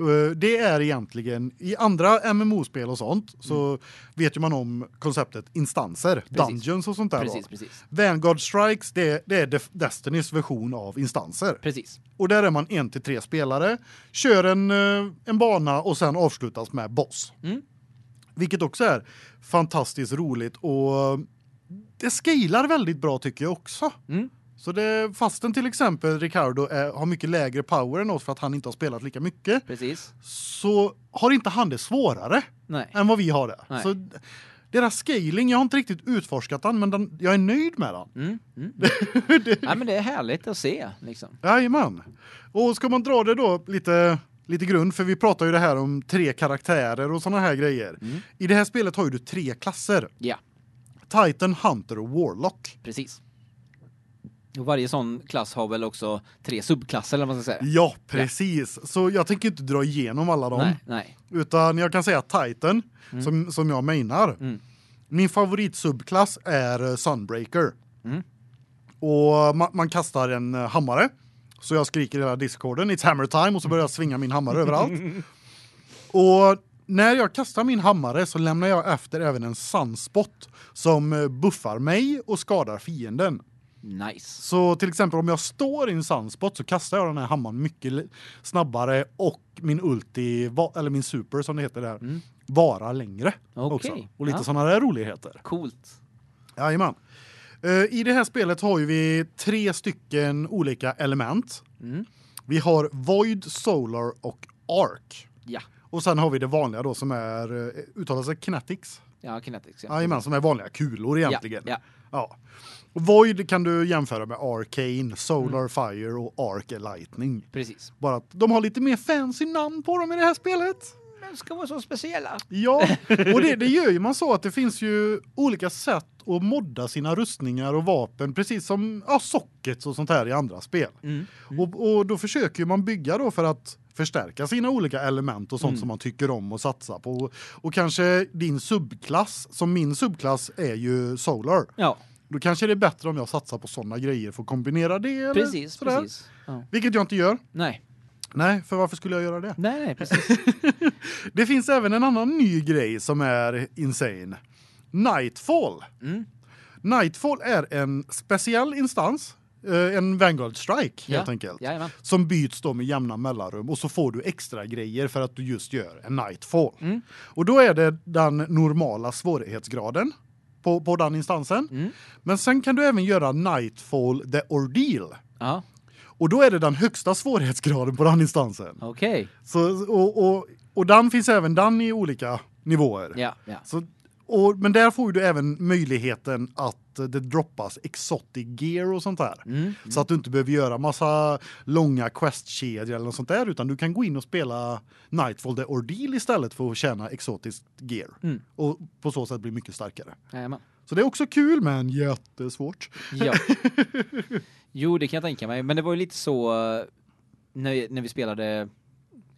Eh, Det är egentligen i andra MMO-spel och sånt så vet ju man om konceptet instanser, Mm. Precis. dungeons och sånt där Precis, då. precis. Vanguard strikes det det är Destinys version av instanser. Precis. Och där är man en till tre spelare, kör en eh, en bana och sen avslutas med boss. Mm. Vilket också är fantastiskt roligt och det scalar väldigt bra tycker jag också. Mm. Så det fastän till exempel Ricardo är, har mycket lägre power än oss för att han inte har spelat lika mycket Precis. så har inte han det svårare Nej. än vad vi har det. Nej. Så deras scaling, jag har inte riktigt utforskat den men den, jag är nöjd med den. Mm. Mm. [laughs] Nej, men det är härligt att se liksom. Jajamän. Och ska man dra det då lite lite grund för vi pratar ju det här om tre karaktärer och såna här grejer. Mm. I det här spelet har ju du tre klasser. Ja, Titan, Hunter och Warlock. precis. Och varje sån klass har väl också tre subklasser eller vad man ska säga. Ja, precis. Så jag tänker inte dra igenom alla dem Nej, nej. utan jag kan säga Titan Mm. som som jag menar. Mm. Min favoritsubklass är eh, Sunbreaker. Mm. Och man, man kastar en eh, hammare. Så jag skriker i hela discorden it's hammer time och så börjar jag svinga min hammare [laughs] överallt. Och när jag kastar min hammare så lämnar jag efter även en sunspot som eh, buffar mig och skadar fienden. Nice. Så till exempel om jag står i en sunspot så kastar jag den här hammaren mycket snabbare och min ulti eller min super som det heter där Mm. varar längre Okej. också. Och lite Ja. såna där roligheter. Coolt. Jajamän. Uh, I det här spelet har vi tre stycken olika element. Mm. Vi har Void, Solar och Arc. Ja. Och sen har vi det vanliga då som är uttalar sig Kinetics. Ja, Kinetics. Ja. Jajamän, som är vanliga kulor egentligen. Ja, Ja. Och Void kan du jämföra med Arcane, Solar Fire och Arc Lightning. precis. Bara att de har lite mer fancy namn på dem i det här spelet. Men ska vara så speciella. Ja, och det, det [laughs] gör ju man så att det finns ju olika sätt att modda sina rustningar och vapen precis som ja, sockets och sånt här i andra spel. Mm. Och, och då försöker man bygga då för att förstärka sina olika element och sånt Mm. som man tycker om och satsa på. Och kanske din subklass, som min subklass är ju Solar. Ja, Då kanske det är bättre om jag satsar på såna grejer för att kombinera det eller precis, sådär. precis. Ja. Vilket jag inte gör. Nej. Nej, för varför skulle jag göra det? Nej, nej, precis. [laughs] Det finns även en annan ny grej som är insane. Nightfall. Mm. Nightfall är en speciell instans, eh, en Vanguard Strike helt Ja. enkelt. Jajamän. Som byts då med jämna mellanrum och så får du extra grejer för att du just gör en Nightfall. Mm. Och då är det den normala svårighetsgraden på på den instansen. Mm. Men sen kan du även göra Nightfall the Ordeal. Ja, Och då är det den högsta svårighetsgraden på den instansen. okej. Så och och och den finns även den i olika nivåer. Ja, ja. Så och men där får du även möjligheten att det droppas exotic gear och sånt där. Mm. Så att du inte behöver göra massa långa questkedjor eller något sånt där utan du kan gå in och spela Nightfall the Ordeal istället för att tjäna exotiskt gear. Mm. Och på så sätt bli mycket starkare. Jajamän. Så det är också kul men jättesvårt. Ja. [laughs] Jo, det kan jag tänka mig. Men det var ju lite så eh, när vi, när vi spelade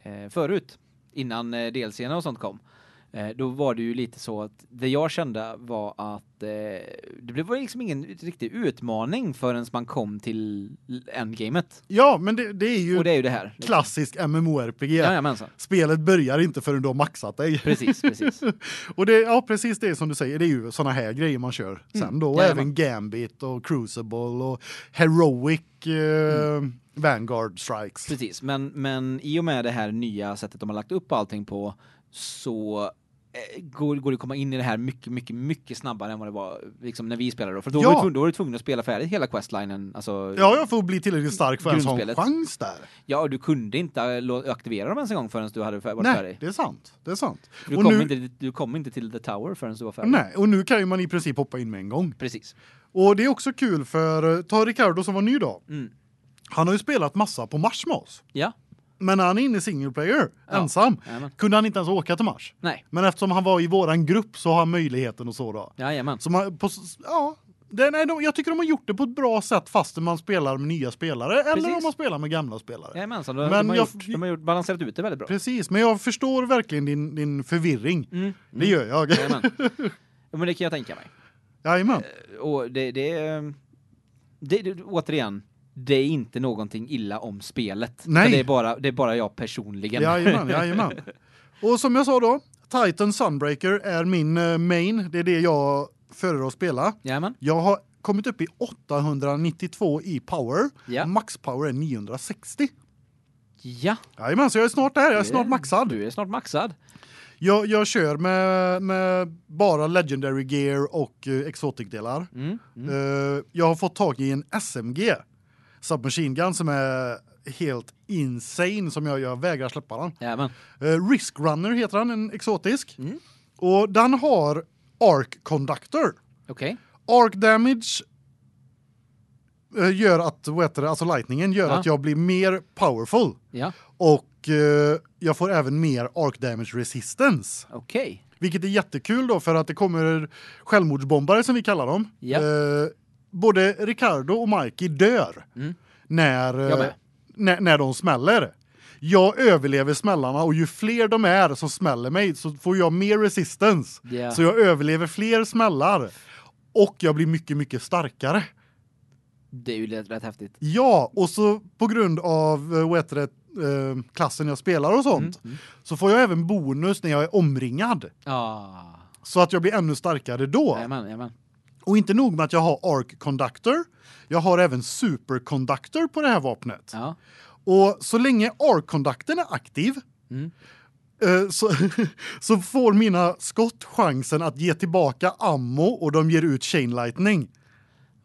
eh, förut, innan eh, DLC:na och sånt kom. Eh, då var det ju lite så att det jag kände var att eh, det blev liksom ingen riktig utmaning förrän man kom till endgamet. Ja, men det, det är ju Och det är ju det här. klassisk MMORPG. Jajamensan. Spelet börjar inte förrän du har maxat dig. Precis, precis. [laughs] Och det ja precis det som du säger det är ju såna här grejer man kör sen då och Mm. även Gambit och Crucible och Heroic eh, Mm. Vanguard Strikes. Precis, men men i och med det här nya sättet de har lagt upp allting på så går går det komma in i det här mycket mycket mycket snabbare än vad det var liksom när vi spelade då för då Ja. var du tvungen, då var du tvungen att spela färdigt hela questlinen alltså Ja, jag får bli tillräckligt stark för en sån chans där. ja och du kunde inte eh, aktivera dem ens en gång förrän du hade varit Nej, färdig. det är sant. Det är sant. Du och kom nu, inte du kom inte till the tower förrän du var färdig. nej, och nu kan ju man i princip hoppa in med en gång. Precis. Och det är också kul för eh, ta Ricardo som var ny då. Mm. Han har ju spelat massa på Mars med oss. Ja. Men han är inne i single player Ja. ensam Jajamän. kunde han inte ens åka till Mars. Nej. Men eftersom han var i våran grupp så har han möjligheten och så då. Jajamän. Så man på ja, det, nej, de, jag tycker de har gjort det på ett bra sätt fast man spelar med nya spelare eller Precis. om man spelar med gamla spelare. Jajamensan. De, Men de, har jag- gjort, de har gjort balanserat ut det väldigt bra. Precis, men jag förstår verkligen din din förvirring. Mm. Det gör jag. Jajamän. Ja, men det kan jag tänka mig. Jajamän. och det det är det, det återigen det är inte någonting illa om spelet. Nej. För Det är bara det är bara jag personligen. Jajamän, jajamän. [laughs] Och som jag sa då, Titan Sunbreaker är min eh, main. Det är det jag föredrar att spela. Jajamän. Jag har kommit upp i 892 i power. Ja. Max power är 960. Ja. Jajamän, så jag är snart där. Jag är snart maxad. Du är snart maxad. Jag, jag kör med, med bara legendary gear och uh, exotic delar. Mm. Mm. Eh, jag har fått tag i en SMG submachine gun som är helt insane som jag jag vägrar släppa den. Jajamän. Uh, Risk Runner heter han, en exotisk. Mm. Och den har arc conductor. Okej. Arc damage eh, gör att vad heter det, alltså lightningen gör Ja. att jag blir mer powerful Ja. och eh, jag får även mer arc damage resistance. Okej. Vilket är jättekul då för att det kommer självmordsbombare som vi kallar dem. Ja. Eh, både Ricardo och Mikey dör Mm. när, eh, när när de smäller. Jag överlever smällarna och ju fler de är som smäller mig så får jag mer resistance. Ja. Så jag överlever fler smällar och jag blir mycket mycket starkare. Det är ju rätt, rätt häftigt. Ja, och så på grund av eh, vad heter det eh, klassen jag spelar och sånt Mm. så får jag även bonus när jag är omringad Ah. så att jag blir ännu starkare då. Jajamän, jajamän. Och inte nog med att jag har arc conductor, jag har även superconductor på det här vapnet. Ja. Och så länge arc conductorn är aktiv Mm. eh, så [laughs] så får mina skott chansen att ge tillbaka ammo och de ger ut chain lightning.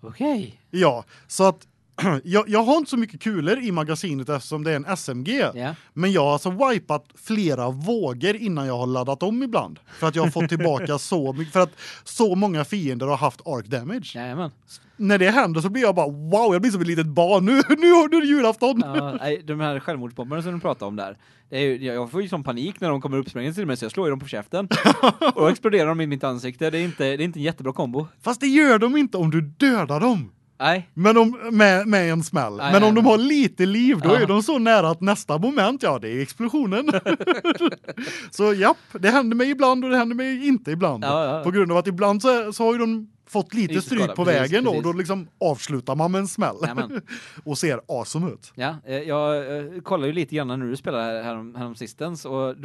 Okej. Ja, så att [clears throat] jag, jag har inte så mycket kulor i magasinet eftersom det är en SMG. Ja. Men jag har alltså wipat flera vågor innan jag har laddat om ibland för att jag har fått tillbaka [laughs] så mycket för att så många fiender har haft arc damage. Jajamän. När det händer så blir jag bara wow, jag blir som ett litet barn. Nu [laughs] nu har du julafton. Ja, de här självmordsbomberna som du pratar om där. Ju, jag får ju sån panik när de kommer uppspringande till mig så jag slår ju dem på käften. [laughs] och då exploderar de i mitt ansikte. Det är inte det är inte en jättebra kombo. Fast det gör de inte om du dödar dem. Nej. Men om med med en smäll. Nej, Men om nej, de har lite liv då Ja. är de så nära att nästa moment ja, det är explosionen. [laughs] så japp, det händer mig ibland och det händer mig inte ibland. Ja, ja. På grund av att ibland så, så har ju de fått lite stryk på precis, vägen då och då liksom avslutar man med en smäll. [laughs] Och ser awesome ut. Ja, eh, jag eh, kollar ju lite grann när du spelade här, härom, härom sistens och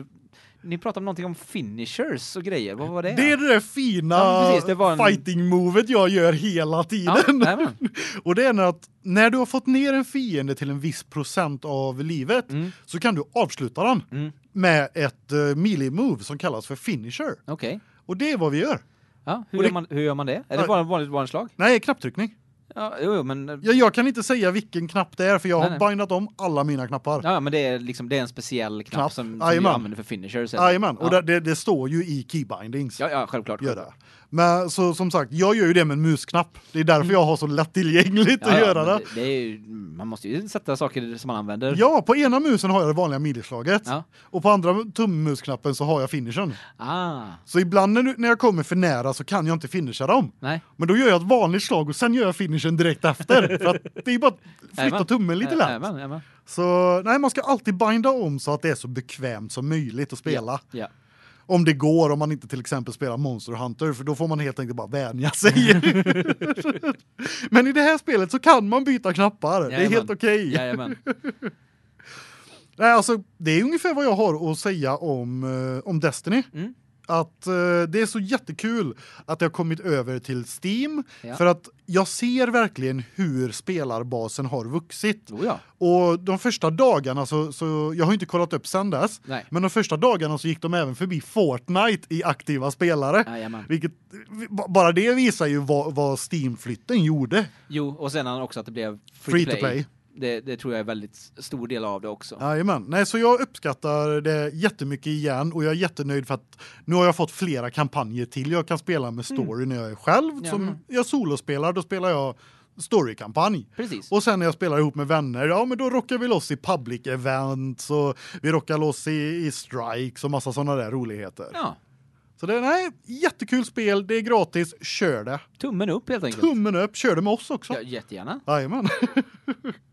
ni pratade om någonting om finishers och grejer. Vad var det? Det är det där fina Ja, precis, det en- fighting movet jag gör hela ja, tiden. jajamän. [laughs] och det är att när du har fått ner en fiende till en viss procent av livet Mm. så kan du avsluta den Mm. med ett uh, melee move som kallas för finisher. Okej. Och det är vad vi gör. Ja, hur det- gör man hur gör man det? Är Ja. det bara ett vanligt vanligt Nej, knapptryckning. Ja, jo, jo, men Jag, jag kan inte säga vilken knapp det är för jag har Nej, nej. bindat om alla mina knappar. Ja, men det är liksom det är en speciell knapp, Knapp. som, som Jajamän. använder för finishers. eller? Jajamän, och ja. det, det står ju i keybindings. ja, ja, självklart. Gör det. Men så som sagt, jag gör ju det med en musknapp. Det är därför jag har så lättillgängligt Mm. Ja, att göra det. det. ju, man måste ju sätta saker som man använder. Ja, på ena musen har jag det vanliga midjeslaget Ja. och på andra tummusknappen så har jag finishen. Ah, Så ibland när, när jag kommer för nära så kan jag inte finisha dem. nej. Men då gör jag ett vanligt slag och sen gör jag finishen direkt efter [laughs] för att det är bara flytta tummen lite lätt. Jajamän, jajamän. Så nej, man ska alltid binda om så att det är så bekvämt som möjligt att spela. Ja. Om det går om man inte till exempel spelar Monster Hunter för då får man helt enkelt bara vänja [laughs] sig. Men i det här spelet så kan man byta knappar. Det är Jajamän. helt okej. Jajamän. [laughs] Nej, alltså det är ungefär vad jag har att säga om eh, om Destiny. Mm. Att eh, det är så jättekul att har kommit över till Steam Ja. för att jag ser verkligen hur spelarbasen har vuxit. Jo, ja. Och de första dagarna så så jag har inte kollat upp sen dess. Nej. Men de första dagarna så gick de även förbi Fortnite i aktiva spelare. Jajamän. Vilket bara det visar ju vad vad Steam-flytten gjorde. Jo, och sen också att det blev free, Free to to play. play. Det, det tror jag är väldigt stor del av det också. Jajamän. Nej, så jag uppskattar det jättemycket igen och jag är jättenöjd för att nu har jag fått flera kampanjer till. Jag kan spela med story när jag är själv. Ja, Som jag solospelar, då spelar jag storykampanj. Precis. Och sen när jag spelar ihop med vänner, ja men då rockar vi loss i public events och vi rockar loss i, i strikes och massa sådana där roligheter. Ja, Så det är jättekul spel, det är gratis, kör det. tummen upp helt enkelt. Tummen upp, kör det med oss också. Ja, jättegärna. Jajamän. [laughs]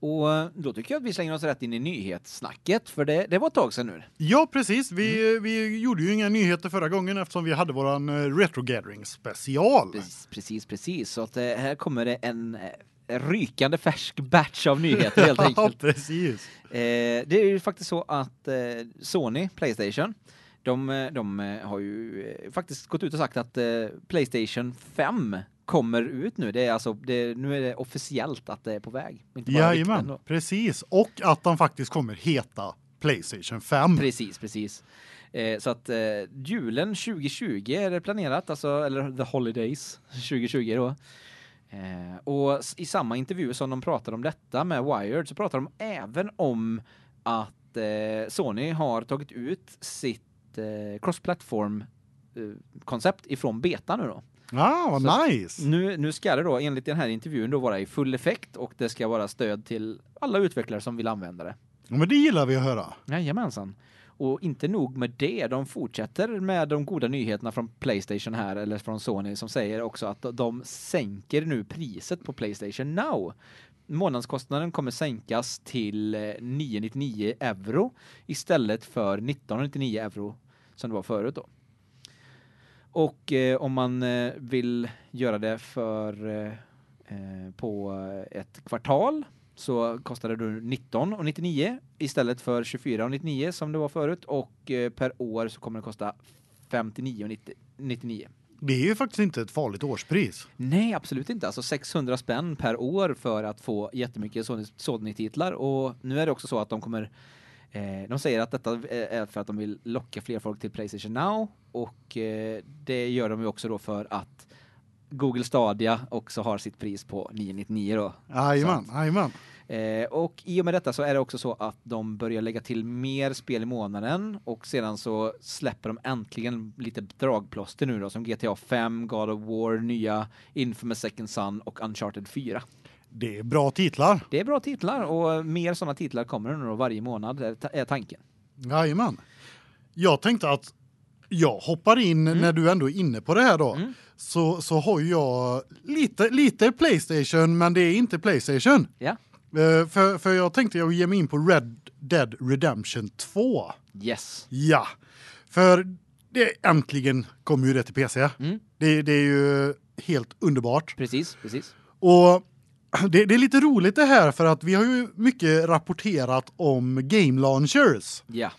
Och eh, då tycker jag att vi slänger oss rätt in i nyhetssnacket, för det, det var ett tag sedan nu. Ja, precis. Vi Mm. vi gjorde ju inga nyheter förra gången eftersom vi hade våran eh, retro gathering special. Precis, precis, precis. Så att här kommer det en rykande färsk batch av nyheter helt [laughs] Ja, enkelt. precis. Eh, det är ju faktiskt så att eh, Sony Playstation de, de har ju faktiskt gått ut och sagt att eh, Playstation 5 kommer ut nu. Det är alltså det, nu är det officiellt att det är på väg. Jajamän, precis. Och att han faktiskt kommer heta PlayStation 5. Precis, precis. Eh, så att eh, julen 2020 är det planerat, alltså eller the holidays 2020 då. Eh, och i samma intervju som de pratar om detta med Wired så pratar de även om att eh, Sony har tagit ut sitt eh, cross-platform eh, koncept ifrån beta nu då. Ah, vad Så- nice. Nu nu ska det då enligt den här intervjun då vara i full effekt och det ska vara stöd till alla utvecklare som vill använda det. Ja, men det gillar vi att höra. Jajamensan. Och inte nog med det, de fortsätter med de goda nyheterna från Playstation här, eller från Sony, som säger också att de sänker nu priset på Playstation Now. Månadskostnaden kommer sänkas till eh, 999 euro istället för 1999 euro som det var förut då. Och eh, om man eh, vill göra det för eh, eh, på ett kvartal så kostar det då 19,99 istället för 24,99 som det var förut och eh, per år så kommer det kosta 59,99. Det är ju faktiskt inte ett farligt årspris. Nej, absolut inte. Alltså 600 spänn per år för att få jättemycket Sony- Sony-titlar och nu är det också så att de kommer eh, de säger att detta är för att de vill locka fler folk till PlayStation Now och eh, det gör de ju också då för att Google Stadia också har sitt pris på 999 då. Jajamän, jajamän. Eh, och i och med detta så är det också så att de börjar lägga till mer spel i månaden och sedan så släpper de äntligen lite dragplåster nu då som GTA 5, God of War, nya Infamous Second Son och Uncharted 4. Det är bra titlar. Det är bra titlar och mer sådana titlar kommer nu varje månad är, tanken. Jajamän. Jag tänkte att jag hoppar in Mm. när du ändå är inne på det här då. Mm. Så så har jag lite lite PlayStation men det är inte PlayStation. Ja. Eh, för för jag tänkte jag ge mig in på Red Dead Redemption 2. Yes. Ja. För det äntligen kommer ju det till PC. Mm. Det det är ju helt underbart. Precis, precis. Och [clears throat] det, det är lite roligt det här för att vi har ju mycket rapporterat om game launchers. Ja.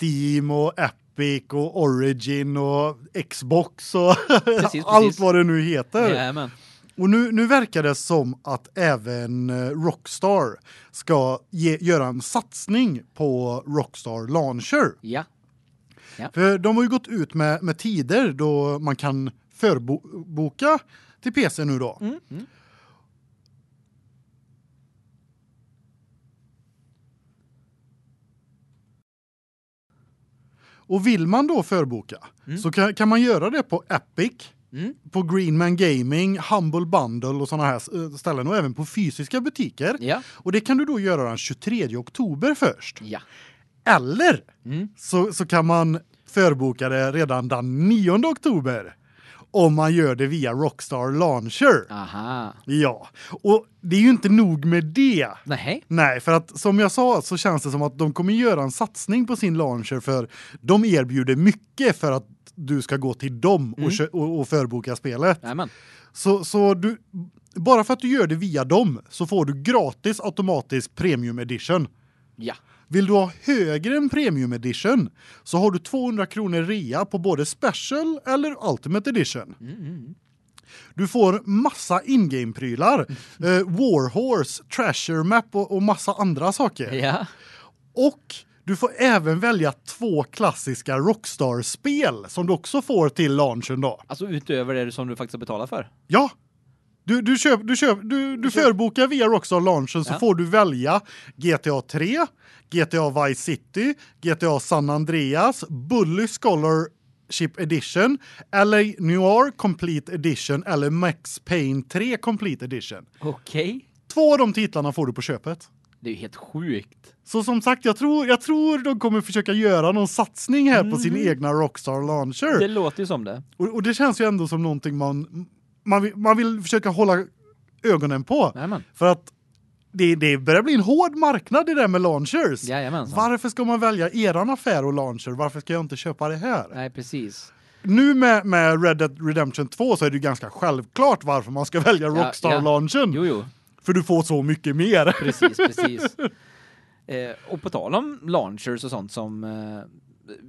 Steam och Epic och Origin och Xbox och [laughs] Precis, allt precis. vad det nu heter. Jajamän. Och nu nu verkar det som att även eh, Rockstar ska ge, göra en satsning på Rockstar Launcher. Ja. För de har ju gått ut med med tider då man kan förboka till PC nu då. Mm. Mm. Och vill man då förboka Mm. så kan, kan man göra det på Epic, Mm. på Greenman Gaming, Humble Bundle och såna här eh, ställen och även på fysiska butiker. Ja. Och det kan du då göra den 23 oktober först. Ja. Eller Mm. så så kan man förboka det redan den 9 oktober om man gör det via Rockstar Launcher. Aha. Ja. Och det är ju inte nog med det. Nej. Nej, för att som jag sa så känns det som att de kommer göra en satsning på sin launcher för de erbjuder mycket för att du ska gå till dem och, Mm. och, och förboka spelet. Jajamän. Så så du bara för att du gör det via dem så får du gratis automatisk premium edition. Ja. Vill du ha högre än premium edition så har du 200 kronor rea på både special eller ultimate edition. Mm. Mm. Du får massa in-game prylar, [laughs] eh, Warhorse, Treasure Map och, och massa andra saker. Ja. Och du får även välja två klassiska Rockstar-spel som du också får till launchen då. Alltså utöver det som du faktiskt har betalat för. Ja. Du du köp du köp du du förbokar via Rockstar launchen så Ja. får du välja GTA 3, GTA Vice City, GTA San Andreas, Bully Scholarship Edition, LA Noir Complete Edition eller Max Payne 3 Complete Edition. Okej. Två av de titlarna får du på köpet. Det är ju helt sjukt. Så som sagt, jag tror jag tror de kommer försöka göra någon satsning här på sin egna Rockstar launcher. Det låter ju som det. Och, och det känns ju ändå som någonting man man vill, man vill försöka hålla ögonen på Jajamän. för att det det börjar bli en hård marknad det där med launchers. Jajamensan. Varför ska man välja eran affär och launcher? Varför ska jag inte köpa det här? Nej, precis. Nu med med Red Dead Redemption 2 så är det ju ganska självklart varför man ska välja Ja, Rockstar ja. launchen Jo, jo. för du får så mycket mer. Precis, [laughs] precis. eh, och på tal om launchers och sånt som eh,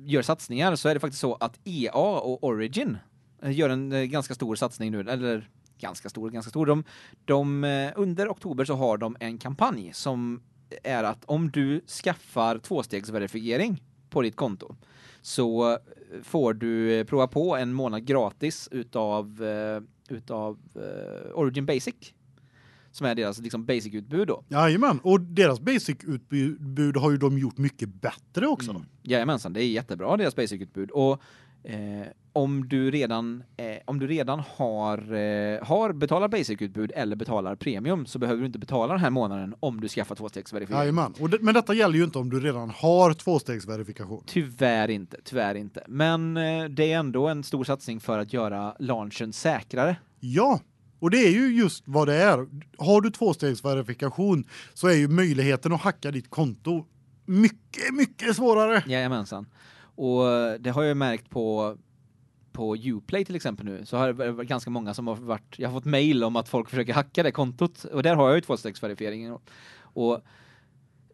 gör satsningar så är det faktiskt så att EA och Origin gör en eh, ganska stor satsning nu eller ganska stor, ganska stor. De, de eh, under oktober så har de en kampanj som är att om du skaffar tvåstegsverifiering på ditt konto så eh, får du eh, prova på en månad gratis utav eh, utav eh, Origin Basic som är deras liksom basic utbud då. Jajamän, och deras basic-utbud har ju de gjort mycket bättre också. Mm. Jajamensan, det är jättebra deras basic-utbud och eh, om du redan eh, om du redan har eh, har betalar basic-utbud eller betalar premium så behöver du inte betala den här månaden om du skaffar tvåstegsverifiering. Jajamän, och det, men detta gäller ju inte om du redan har tvåstegsverifikation. Tyvärr inte, tyvärr inte. Men eh, det är ändå en stor satsning för att göra launchen säkrare. Ja, och det är ju just vad det är. Har du tvåstegsverifikation så är ju möjligheten att hacka ditt konto mycket mycket svårare. Jajamensan. Och det har jag märkt på på Uplay till exempel nu så har det varit ganska många som har varit jag har fått mail om att folk försöker hacka det kontot och där har jag ju tvåstegsverifieringen och, och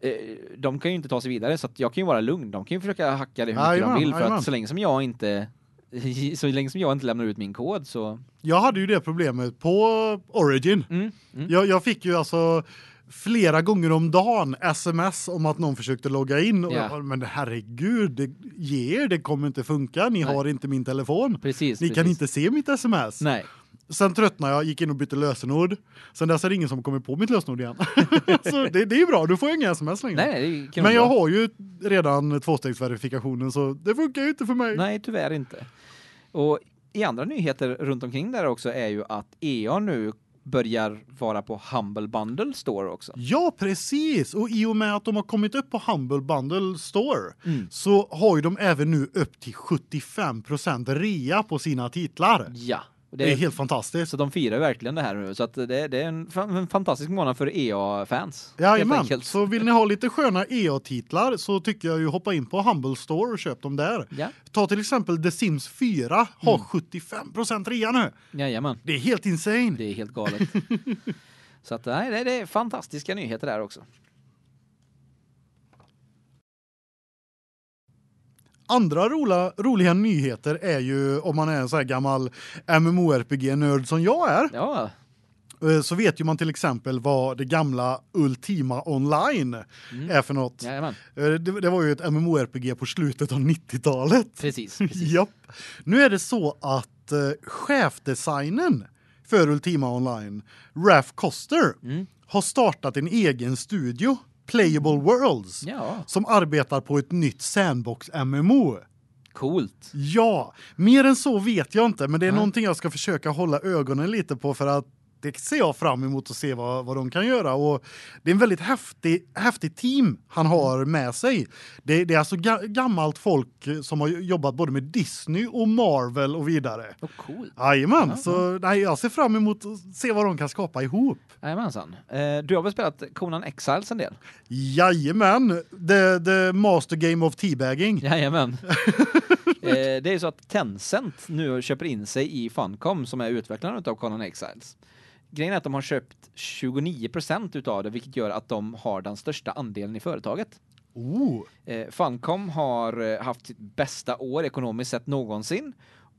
eh, de kan ju inte ta sig vidare så att jag kan ju vara lugn. De kan ju försöka hacka det hur mycket Jajamän, de vill för att så länge som jag inte [laughs] så länge som jag inte lämnar ut min kod så Jag hade ju det problemet på Origin. mm, mm. Jag, jag fick ju alltså flera gånger om dagen sms om att någon försökte logga in och Ja. jag, men herregud, det, ge er, det kommer inte funka. Ni Nej. har inte min telefon. precis Ni precis. kan inte se mitt sms. Nej. Sen tröttnade jag, gick in och bytte lösenord. Sen dess är det ingen som kommer på mitt lösenord igen. [laughs] så det, det är bra, du får inga sms längre. Nej, Men jag har ju redan tvåstegsverifikationen så det funkar ju inte för mig. Nej, tyvärr inte. Och i andra nyheter runt omkring där också är ju att EA nu börjar vara på Humble Bundle Store också. Ja, precis. Och i och med att de har kommit upp på Humble Bundle Store Mm. så har ju de även nu upp till 75% rea på sina titlar. Ja. Det det är helt fantastiskt. så de firar verkligen det här nu så det, det är en, en fantastisk månad för EA-fans. Jajamän, så vill ni ha lite sköna EA-titlar så tycker jag ju hoppa in på Humble Store och köp dem där. Ja, Ta till exempel The Sims 4 har Mm. 75 rea nu. jajamän. Det är helt insane. Det är helt galet. [laughs] så att nej, det är fantastiska nyheter där också. Andra rola, roliga nyheter är ju om man är en så här gammal MMORPG-nörd som jag är. Ja, eh, Så vet ju man till exempel vad det gamla Ultima Online Mm. är för något. jajamän. Eh, Det, det var ju ett MMORPG på slutet av 90-talet. Precis. [laughs] precis. Japp. Nu är det så att uh, chefdesignen för Ultima Online, Raf Koster, Mm. har startat en egen studio, Playable Worlds, Ja, som arbetar på ett nytt sandbox MMO. coolt. Ja, mer än så vet jag inte, men det är Nej. någonting jag ska försöka hålla ögonen lite på för att det ser jag fram emot att se vad, vad de kan göra och det är en väldigt häftig häftig team han har med sig. Det, det är alltså ga, gammalt folk som har jobbat både med Disney och Marvel och vidare. Och coolt. Jajamän, Ja, så nej, jag ser fram emot att se vad de kan skapa ihop. Jajamensan. Eh, du har väl spelat Conan Exiles en del? Jajamän, the, the master game of teabagging. Jajamän. [laughs] eh, det är så att Tencent nu köper in sig i Funcom som är utvecklaren av Conan Exiles. Grejen är att de har köpt 29% utav det vilket gör att de har den största andelen i företaget. Oh, Eh, Funcom har eh, haft sitt bästa år ekonomiskt sett någonsin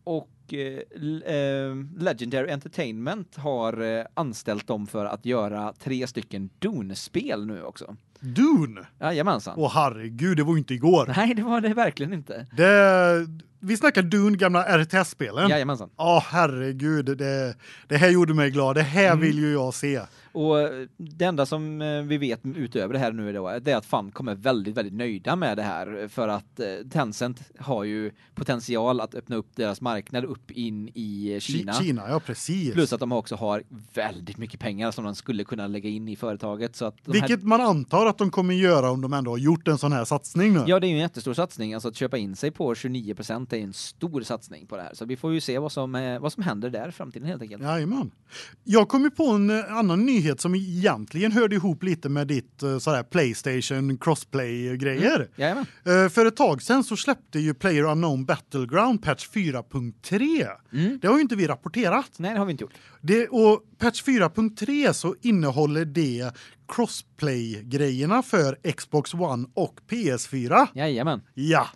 och eh, eh, Legendary Entertainment har eh, anställt dem för att göra tre stycken Dune-spel nu också. Dune. Jajamensan. Åh herregud, det var ju inte igår. Nej, det var det verkligen inte. Det, vi snackar Dune, gamla RTS-spelen. Jajamensan. Ja, herregud, det, det här gjorde mig glad. Det här Mm. vill ju jag se. Och eh, det enda som eh, vi vet utöver det här nu då, det är att Funcom är väldigt, väldigt nöjda med det här för att eh, Tencent har ju potential att öppna upp deras marknad upp in i Kina. Ki- Kina, ja precis. Plus att de också har väldigt mycket pengar som de skulle kunna lägga in i företaget så att Vilket man antar att de kommer göra om de ändå har gjort en sån här satsning nu. här, Ja, det är ju en jättestor satsning alltså att köpa in sig på 29 är en stor satsning på det här. Så vi får ju se vad som eh, vad som händer där i framtiden helt enkelt. Jajamän. Jag kom ju på en eh, annan nyhet som egentligen hörde ihop lite med ditt eh, sådär Playstation crossplay-grejer. Jajamän. Eh, För ett tag sedan så släppte ju Player Unknown Battleground patch 4.3. Mm. Det har ju inte vi rapporterat. Nej, det har vi inte gjort. Det och patch 4.3 så innehåller det crossplay-grejerna för Xbox One och PS4. Jajamän. Ja.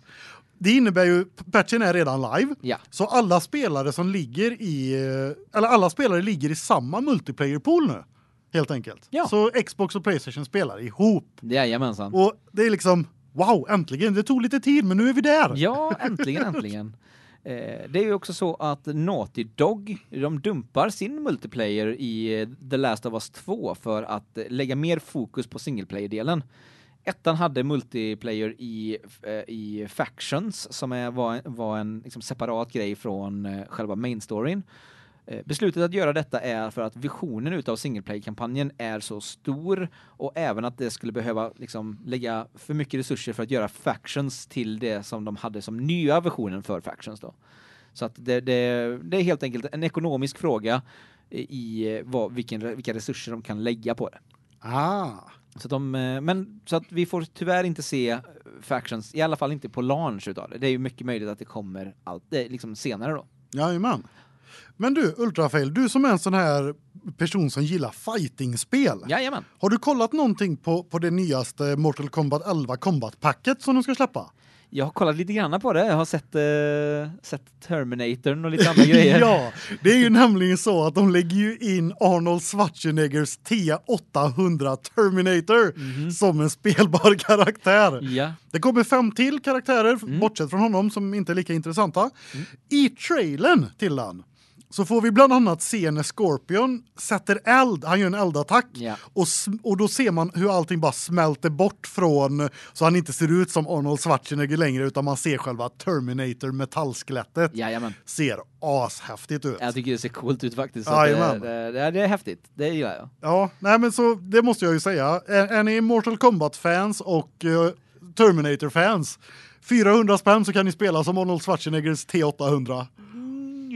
Det innebär ju patchen är redan live. Ja. Så alla spelare som ligger i eh, eller alla spelare ligger i samma multiplayer pool nu helt enkelt. Ja. Så Xbox och PlayStation spelar ihop Jajamensan. och det är liksom wow, äntligen. Det tog lite tid men nu är vi där. Ja, äntligen, äntligen. [laughs] Eh, det är ju också så att Naughty Dog, de dumpar sin multiplayer i eh, The Last of Us 2 för att lägga mer fokus på singleplayer-delen. Ettan hade multiplayer i, eh, i Factions som är, var, var en liksom, separat grej från eh, själva main storyn. Eh, beslutet att göra detta är för att visionen utav singleplayer-kampanjen är så stor och även att det skulle behöva liksom lägga för mycket resurser för att göra factions till det som de hade som nya versionen för factions då. Så att det, det, det är helt enkelt en ekonomisk fråga i vad, vilken, vilka resurser de kan lägga på det. Ah. Så de, eh, men så att vi får tyvärr inte se eh, factions, i alla fall inte på launch utav det. Det är ju mycket möjligt att det kommer allt, det är liksom senare då. Jajamän. Men du Ultrafail, du som är en sån här person som gillar fightingspel. Jajamän. Har du kollat någonting på på det nyaste Mortal Kombat 11 Combat packet som de ska släppa? Jag har kollat lite grann på det. Jag har sett eh, sett Terminatorn och lite andra grejer. [laughs] ja, det är ju nämligen så att de lägger ju in Arnold Schwarzeneggers T800 Terminator Mhm. som en spelbar [laughs] karaktär. Ja. Det kommer fem till karaktärer Mm. bortsett från honom som inte är lika intressanta. I trailern till den så får vi bland annat se när Scorpion sätter eld, han gör en eldattack Ja. och och då ser man hur allting bara smälter bort från så han inte ser ut som Arnold Schwarzenegger längre utan man ser själva Terminator metallskelettet. Jajamän. Ser ashäftigt ut. Jag tycker det ser coolt ut faktiskt. så det, det, det är häftigt. Det gillar jag. Ja, nej men så det måste jag ju säga. Är, är ni Mortal Kombat fans och eh, Terminator fans 400 spänn så kan ni spela som Arnold Schwarzeneggers T800.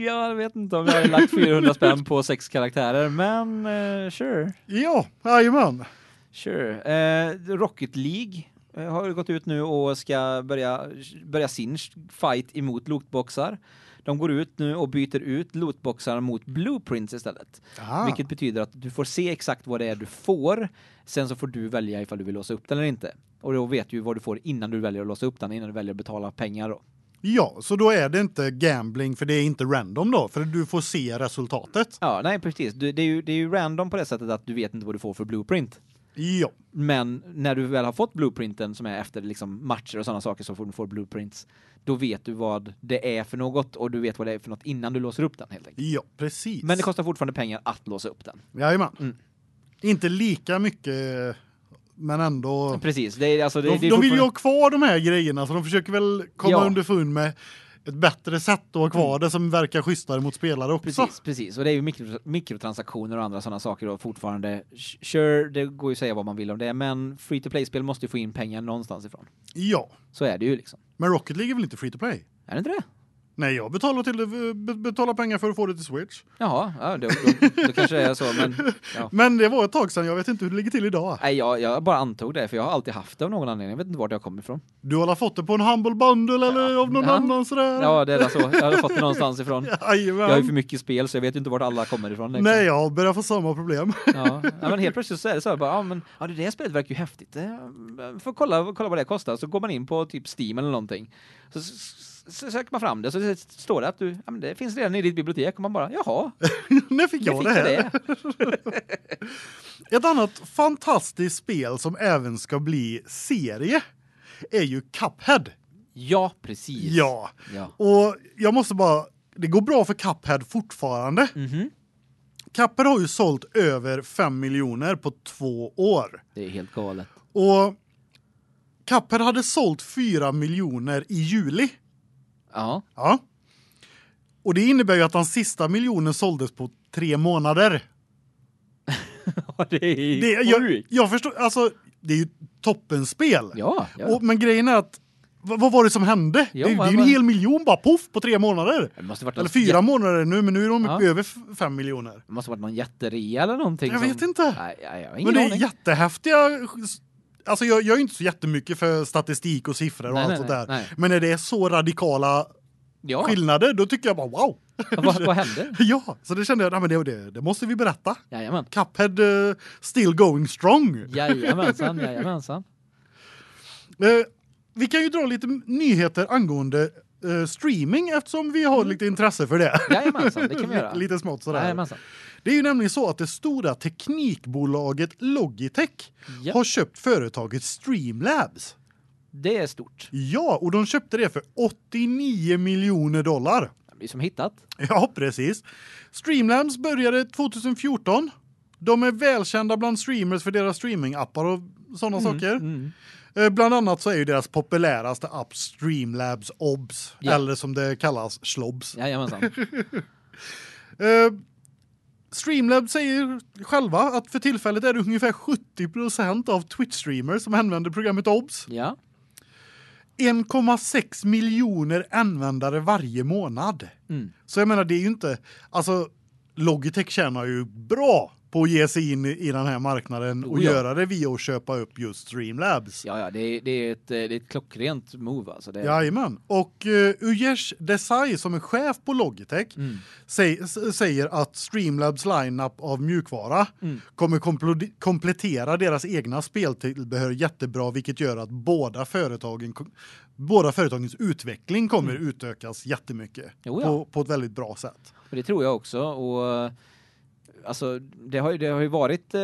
Jag vet inte om jag har lagt 400 spänn på sex karaktärer, men uh, sure. Ja, jajamän. Sure. Eh, Rocket League eh, har gått ut nu och ska börja börja sin fight emot lootboxar. De går ut nu och byter ut lootboxar mot blueprints istället. Ah. Vilket betyder att du får se exakt vad det är du får. Sen så får du välja ifall du vill låsa upp den eller inte. Och då vet du vad du får innan du väljer att låsa upp den, innan du väljer att betala pengar då. Ja, så då är det inte gambling för det är inte random då för du får se resultatet. Ja, nej precis. Du, det, är ju, det är ju random på det sättet att du vet inte vad du får för blueprint. Ja. Men när du väl har fått blueprinten som är efter liksom matcher och sådana saker så får du får blueprints. Då vet du vad det är för något och du vet vad det är för något innan du låser upp den helt enkelt. Ja, precis. Men det kostar fortfarande pengar att låsa upp den. Jajamän. Mm. Inte lika mycket men ändå Precis. Det är alltså det, de, det är de vill ju ha kvar de här grejerna så de försöker väl komma Ja. underfund med ett bättre sätt att ha kvar det som verkar schysstare mot spelare också. Precis, precis. Och det är ju mikro, mikrotransaktioner och andra sådana saker och fortfarande sure, det går ju att säga vad man vill om det, men free to play spel måste ju få in pengar någonstans ifrån. Ja, Så är det ju liksom. men Rocket League är väl inte free to play? Är det inte det? Nej, jag betalar till be- betalar pengar för att få det till Switch. Jaha, ja, då, då, då kanske det är så, men ja. [laughs] Men det var ett tag sedan, jag vet inte hur det ligger till idag. Nej, jag, jag bara antog det, för jag har alltid haft det av någon anledning. Jag vet inte vart har kommit ifrån. Du har fått det på en Humble Bundle eller av någon Ja. annan sådär? Ja, det är så. Jag har fått det någonstans ifrån. [laughs] Jajamän. Jag har ju för mycket spel, så jag vet inte vart alla kommer ifrån. liksom. Nej, jag börjar få samma problem. Ja. ja, men helt plötsligt så är det så här, bara, ja men ja, det där spelet verkar ju häftigt. Eh, Får kolla, kolla vad det kostar, så går man in på typ Steam eller någonting. Så söker man fram det, så det står det att du, ja, men det finns redan i ditt bibliotek, och man bara, jaha, [laughs] När fick nu jag fick det jag. [laughs] Ett annat fantastiskt spel som även ska bli serie är ju Cuphead. Ja, precis. Ja, ja. och jag måste bara det går bra för Cuphead fortfarande. Mhm. Cuphead har ju sålt över 5 miljoner på två år. Det är helt galet. Och Cuphead hade sålt 4 miljoner i juli. Ja. Ja. Och det innebär ju att den sista miljonen såldes på tre månader. [laughs] det är Det, jag, jag förstår, alltså det är ju toppenspel. Ja, ja. Och, men grejen är att vad, var det som hände? Ja, det, det vad- är en hel miljon bara poff på tre månader. det Eller fyra jä- månader nu, men nu är de Ja. över fem miljoner. Det måste varit någon jätterea eller någonting. Jag som... vet inte. Nej, jag, Men det är aning. jättehäftiga Alltså jag, jag är inte så jättemycket för statistik och siffror och Nej, allt sånt där. nej. Men när det är så radikala Ja, skillnader då tycker jag bara wow. vad, vad hände? [laughs] Ja, så det kände jag, nej, men det, det, det måste vi berätta. Jajamän. Cuphead uh, still going strong. Jajamensan, jajamensan. [laughs] Eh, vi kan ju dra lite nyheter angående eh, streaming eftersom vi har lite intresse för det. Jajamensan, det kan vi [laughs] göra. lite smått sådär. Jajamensan. Det är ju nämligen så att det stora teknikbolaget Logitech Ja. har köpt företaget Streamlabs. Det är stort. Ja, och de köpte det för 89 miljoner dollar. Det blir som hittat. Ja, precis. Streamlabs började 2014. De är välkända bland streamers för deras streamingappar och sådana saker. Mm. Eh, Bland annat så är ju deras populäraste app Streamlabs Obs Ja. eller som det kallas Schlobs. Jajamensan. [laughs] [laughs] Streamlabs säger själva att för tillfället är det ungefär 70% av Twitch streamers som använder programmet Obs. Ja. 1,6 miljoner användare varje månad. Mm. Så jag menar det är ju inte alltså Logitech tjänar ju bra på att ge sig in i den här marknaden och Oh ja. göra det via att köpa upp just Streamlabs. Ja, ja, det är, det är, ett, eh, det är ett klockrent move alltså. Det är, Jajamän. Och uh, Ujesh Desai som är chef på Logitech Mm. säg, s- säger att Streamlabs lineup av mjukvara Mm. kommer komplettera deras egna speltillbehör jättebra vilket gör att båda företagen båda företagens utveckling kommer utökas jättemycket Mm. Jo, ja. på på ett väldigt bra sätt. Och det tror jag också och alltså det har ju det har ju varit eh,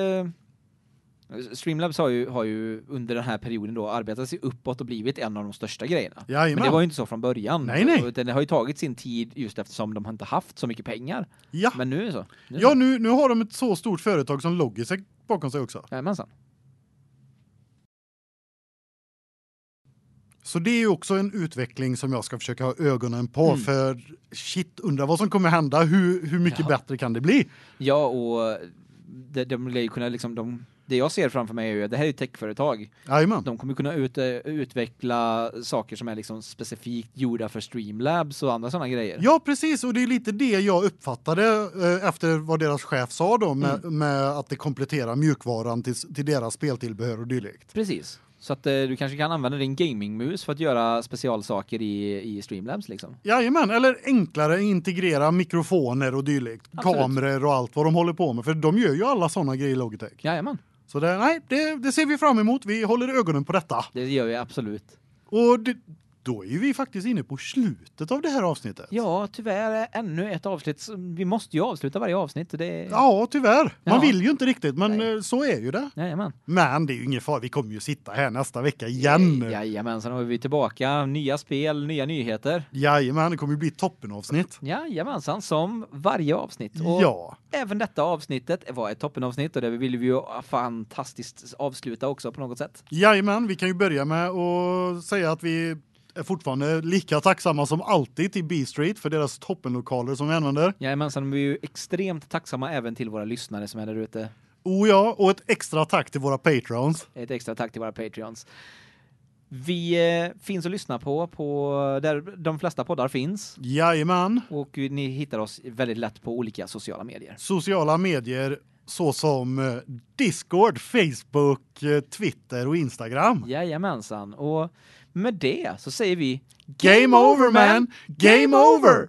Streamlabs har ju, har ju under den här perioden då arbetat sig uppåt och blivit en av de största grejerna. Jajamän. Men det var ju inte så från början. Nej, nej. Utan det har ju tagit sin tid just eftersom de har inte haft så mycket pengar. Ja. Men nu är det så. Nu är det Ja, så. nu nu har de ett så stort företag som Logitech bakom sig också. Jajamensan. Så det är ju också en utveckling som jag ska försöka ha ögonen på Mm. för shit, undrar vad som kommer hända, hur hur mycket Ja. bättre kan det bli? Ja, och de, de ju kunna liksom de det jag ser framför mig är ju att det här är ett techföretag. Jajamän. De kommer kunna ut, eh, utveckla saker som är liksom specifikt gjorda för Streamlabs och andra sådana grejer. Ja, precis och det är lite det jag uppfattade eh, efter vad deras chef sa då med, Mm. med att det kompletterar mjukvaran till, till deras speltillbehör och dylikt. Precis. Så att eh, du kanske kan använda din gamingmus för att göra specialsaker i i Streamlabs liksom. Jajamän, eller enklare integrera mikrofoner och dylikt, Absolut. kameror och allt vad de håller på med för de gör ju alla såna grejer i Logitech. Jajamän, Så det nej, det det ser vi fram emot. Vi håller ögonen på detta. det gör vi absolut. Och det, då är vi faktiskt inne på slutet av det här avsnittet. Ja, tyvärr ännu ett avsnitt. Vi måste ju avsluta varje avsnitt. Det... Ja, tyvärr. Man Ja. vill ju inte riktigt, men Nej. eh, så är ju det. Jajamän. Men det är ju ingen fara, vi kommer ju sitta här nästa vecka igen. Jajamän, sen är vi tillbaka. Nya spel, nya nyheter. Jajamän, det kommer ju bli toppenavsnitt. Jajamensan, som varje avsnitt. Och Ja. även detta avsnittet var ett toppenavsnitt och det vill vi ju fantastiskt avsluta också på något sätt. Jajamän, vi kan ju börja med att säga att vi är fortfarande lika tacksamma som alltid till B-Street för deras toppenlokaler som vi använder. Jajamensan, vi är ju extremt tacksamma även till våra lyssnare som är där ute. Oh ja, och ett extra tack till våra patrons. Ett extra tack till våra Patreons. Vi eh, finns att lyssna på på där de flesta poddar finns Jajamän. och ni hittar oss väldigt lätt på olika sociala medier. Sociala medier såsom eh, Discord, Facebook, eh, Twitter och Instagram. Jajamensan. Och med det så säger vi Game over man! Game over!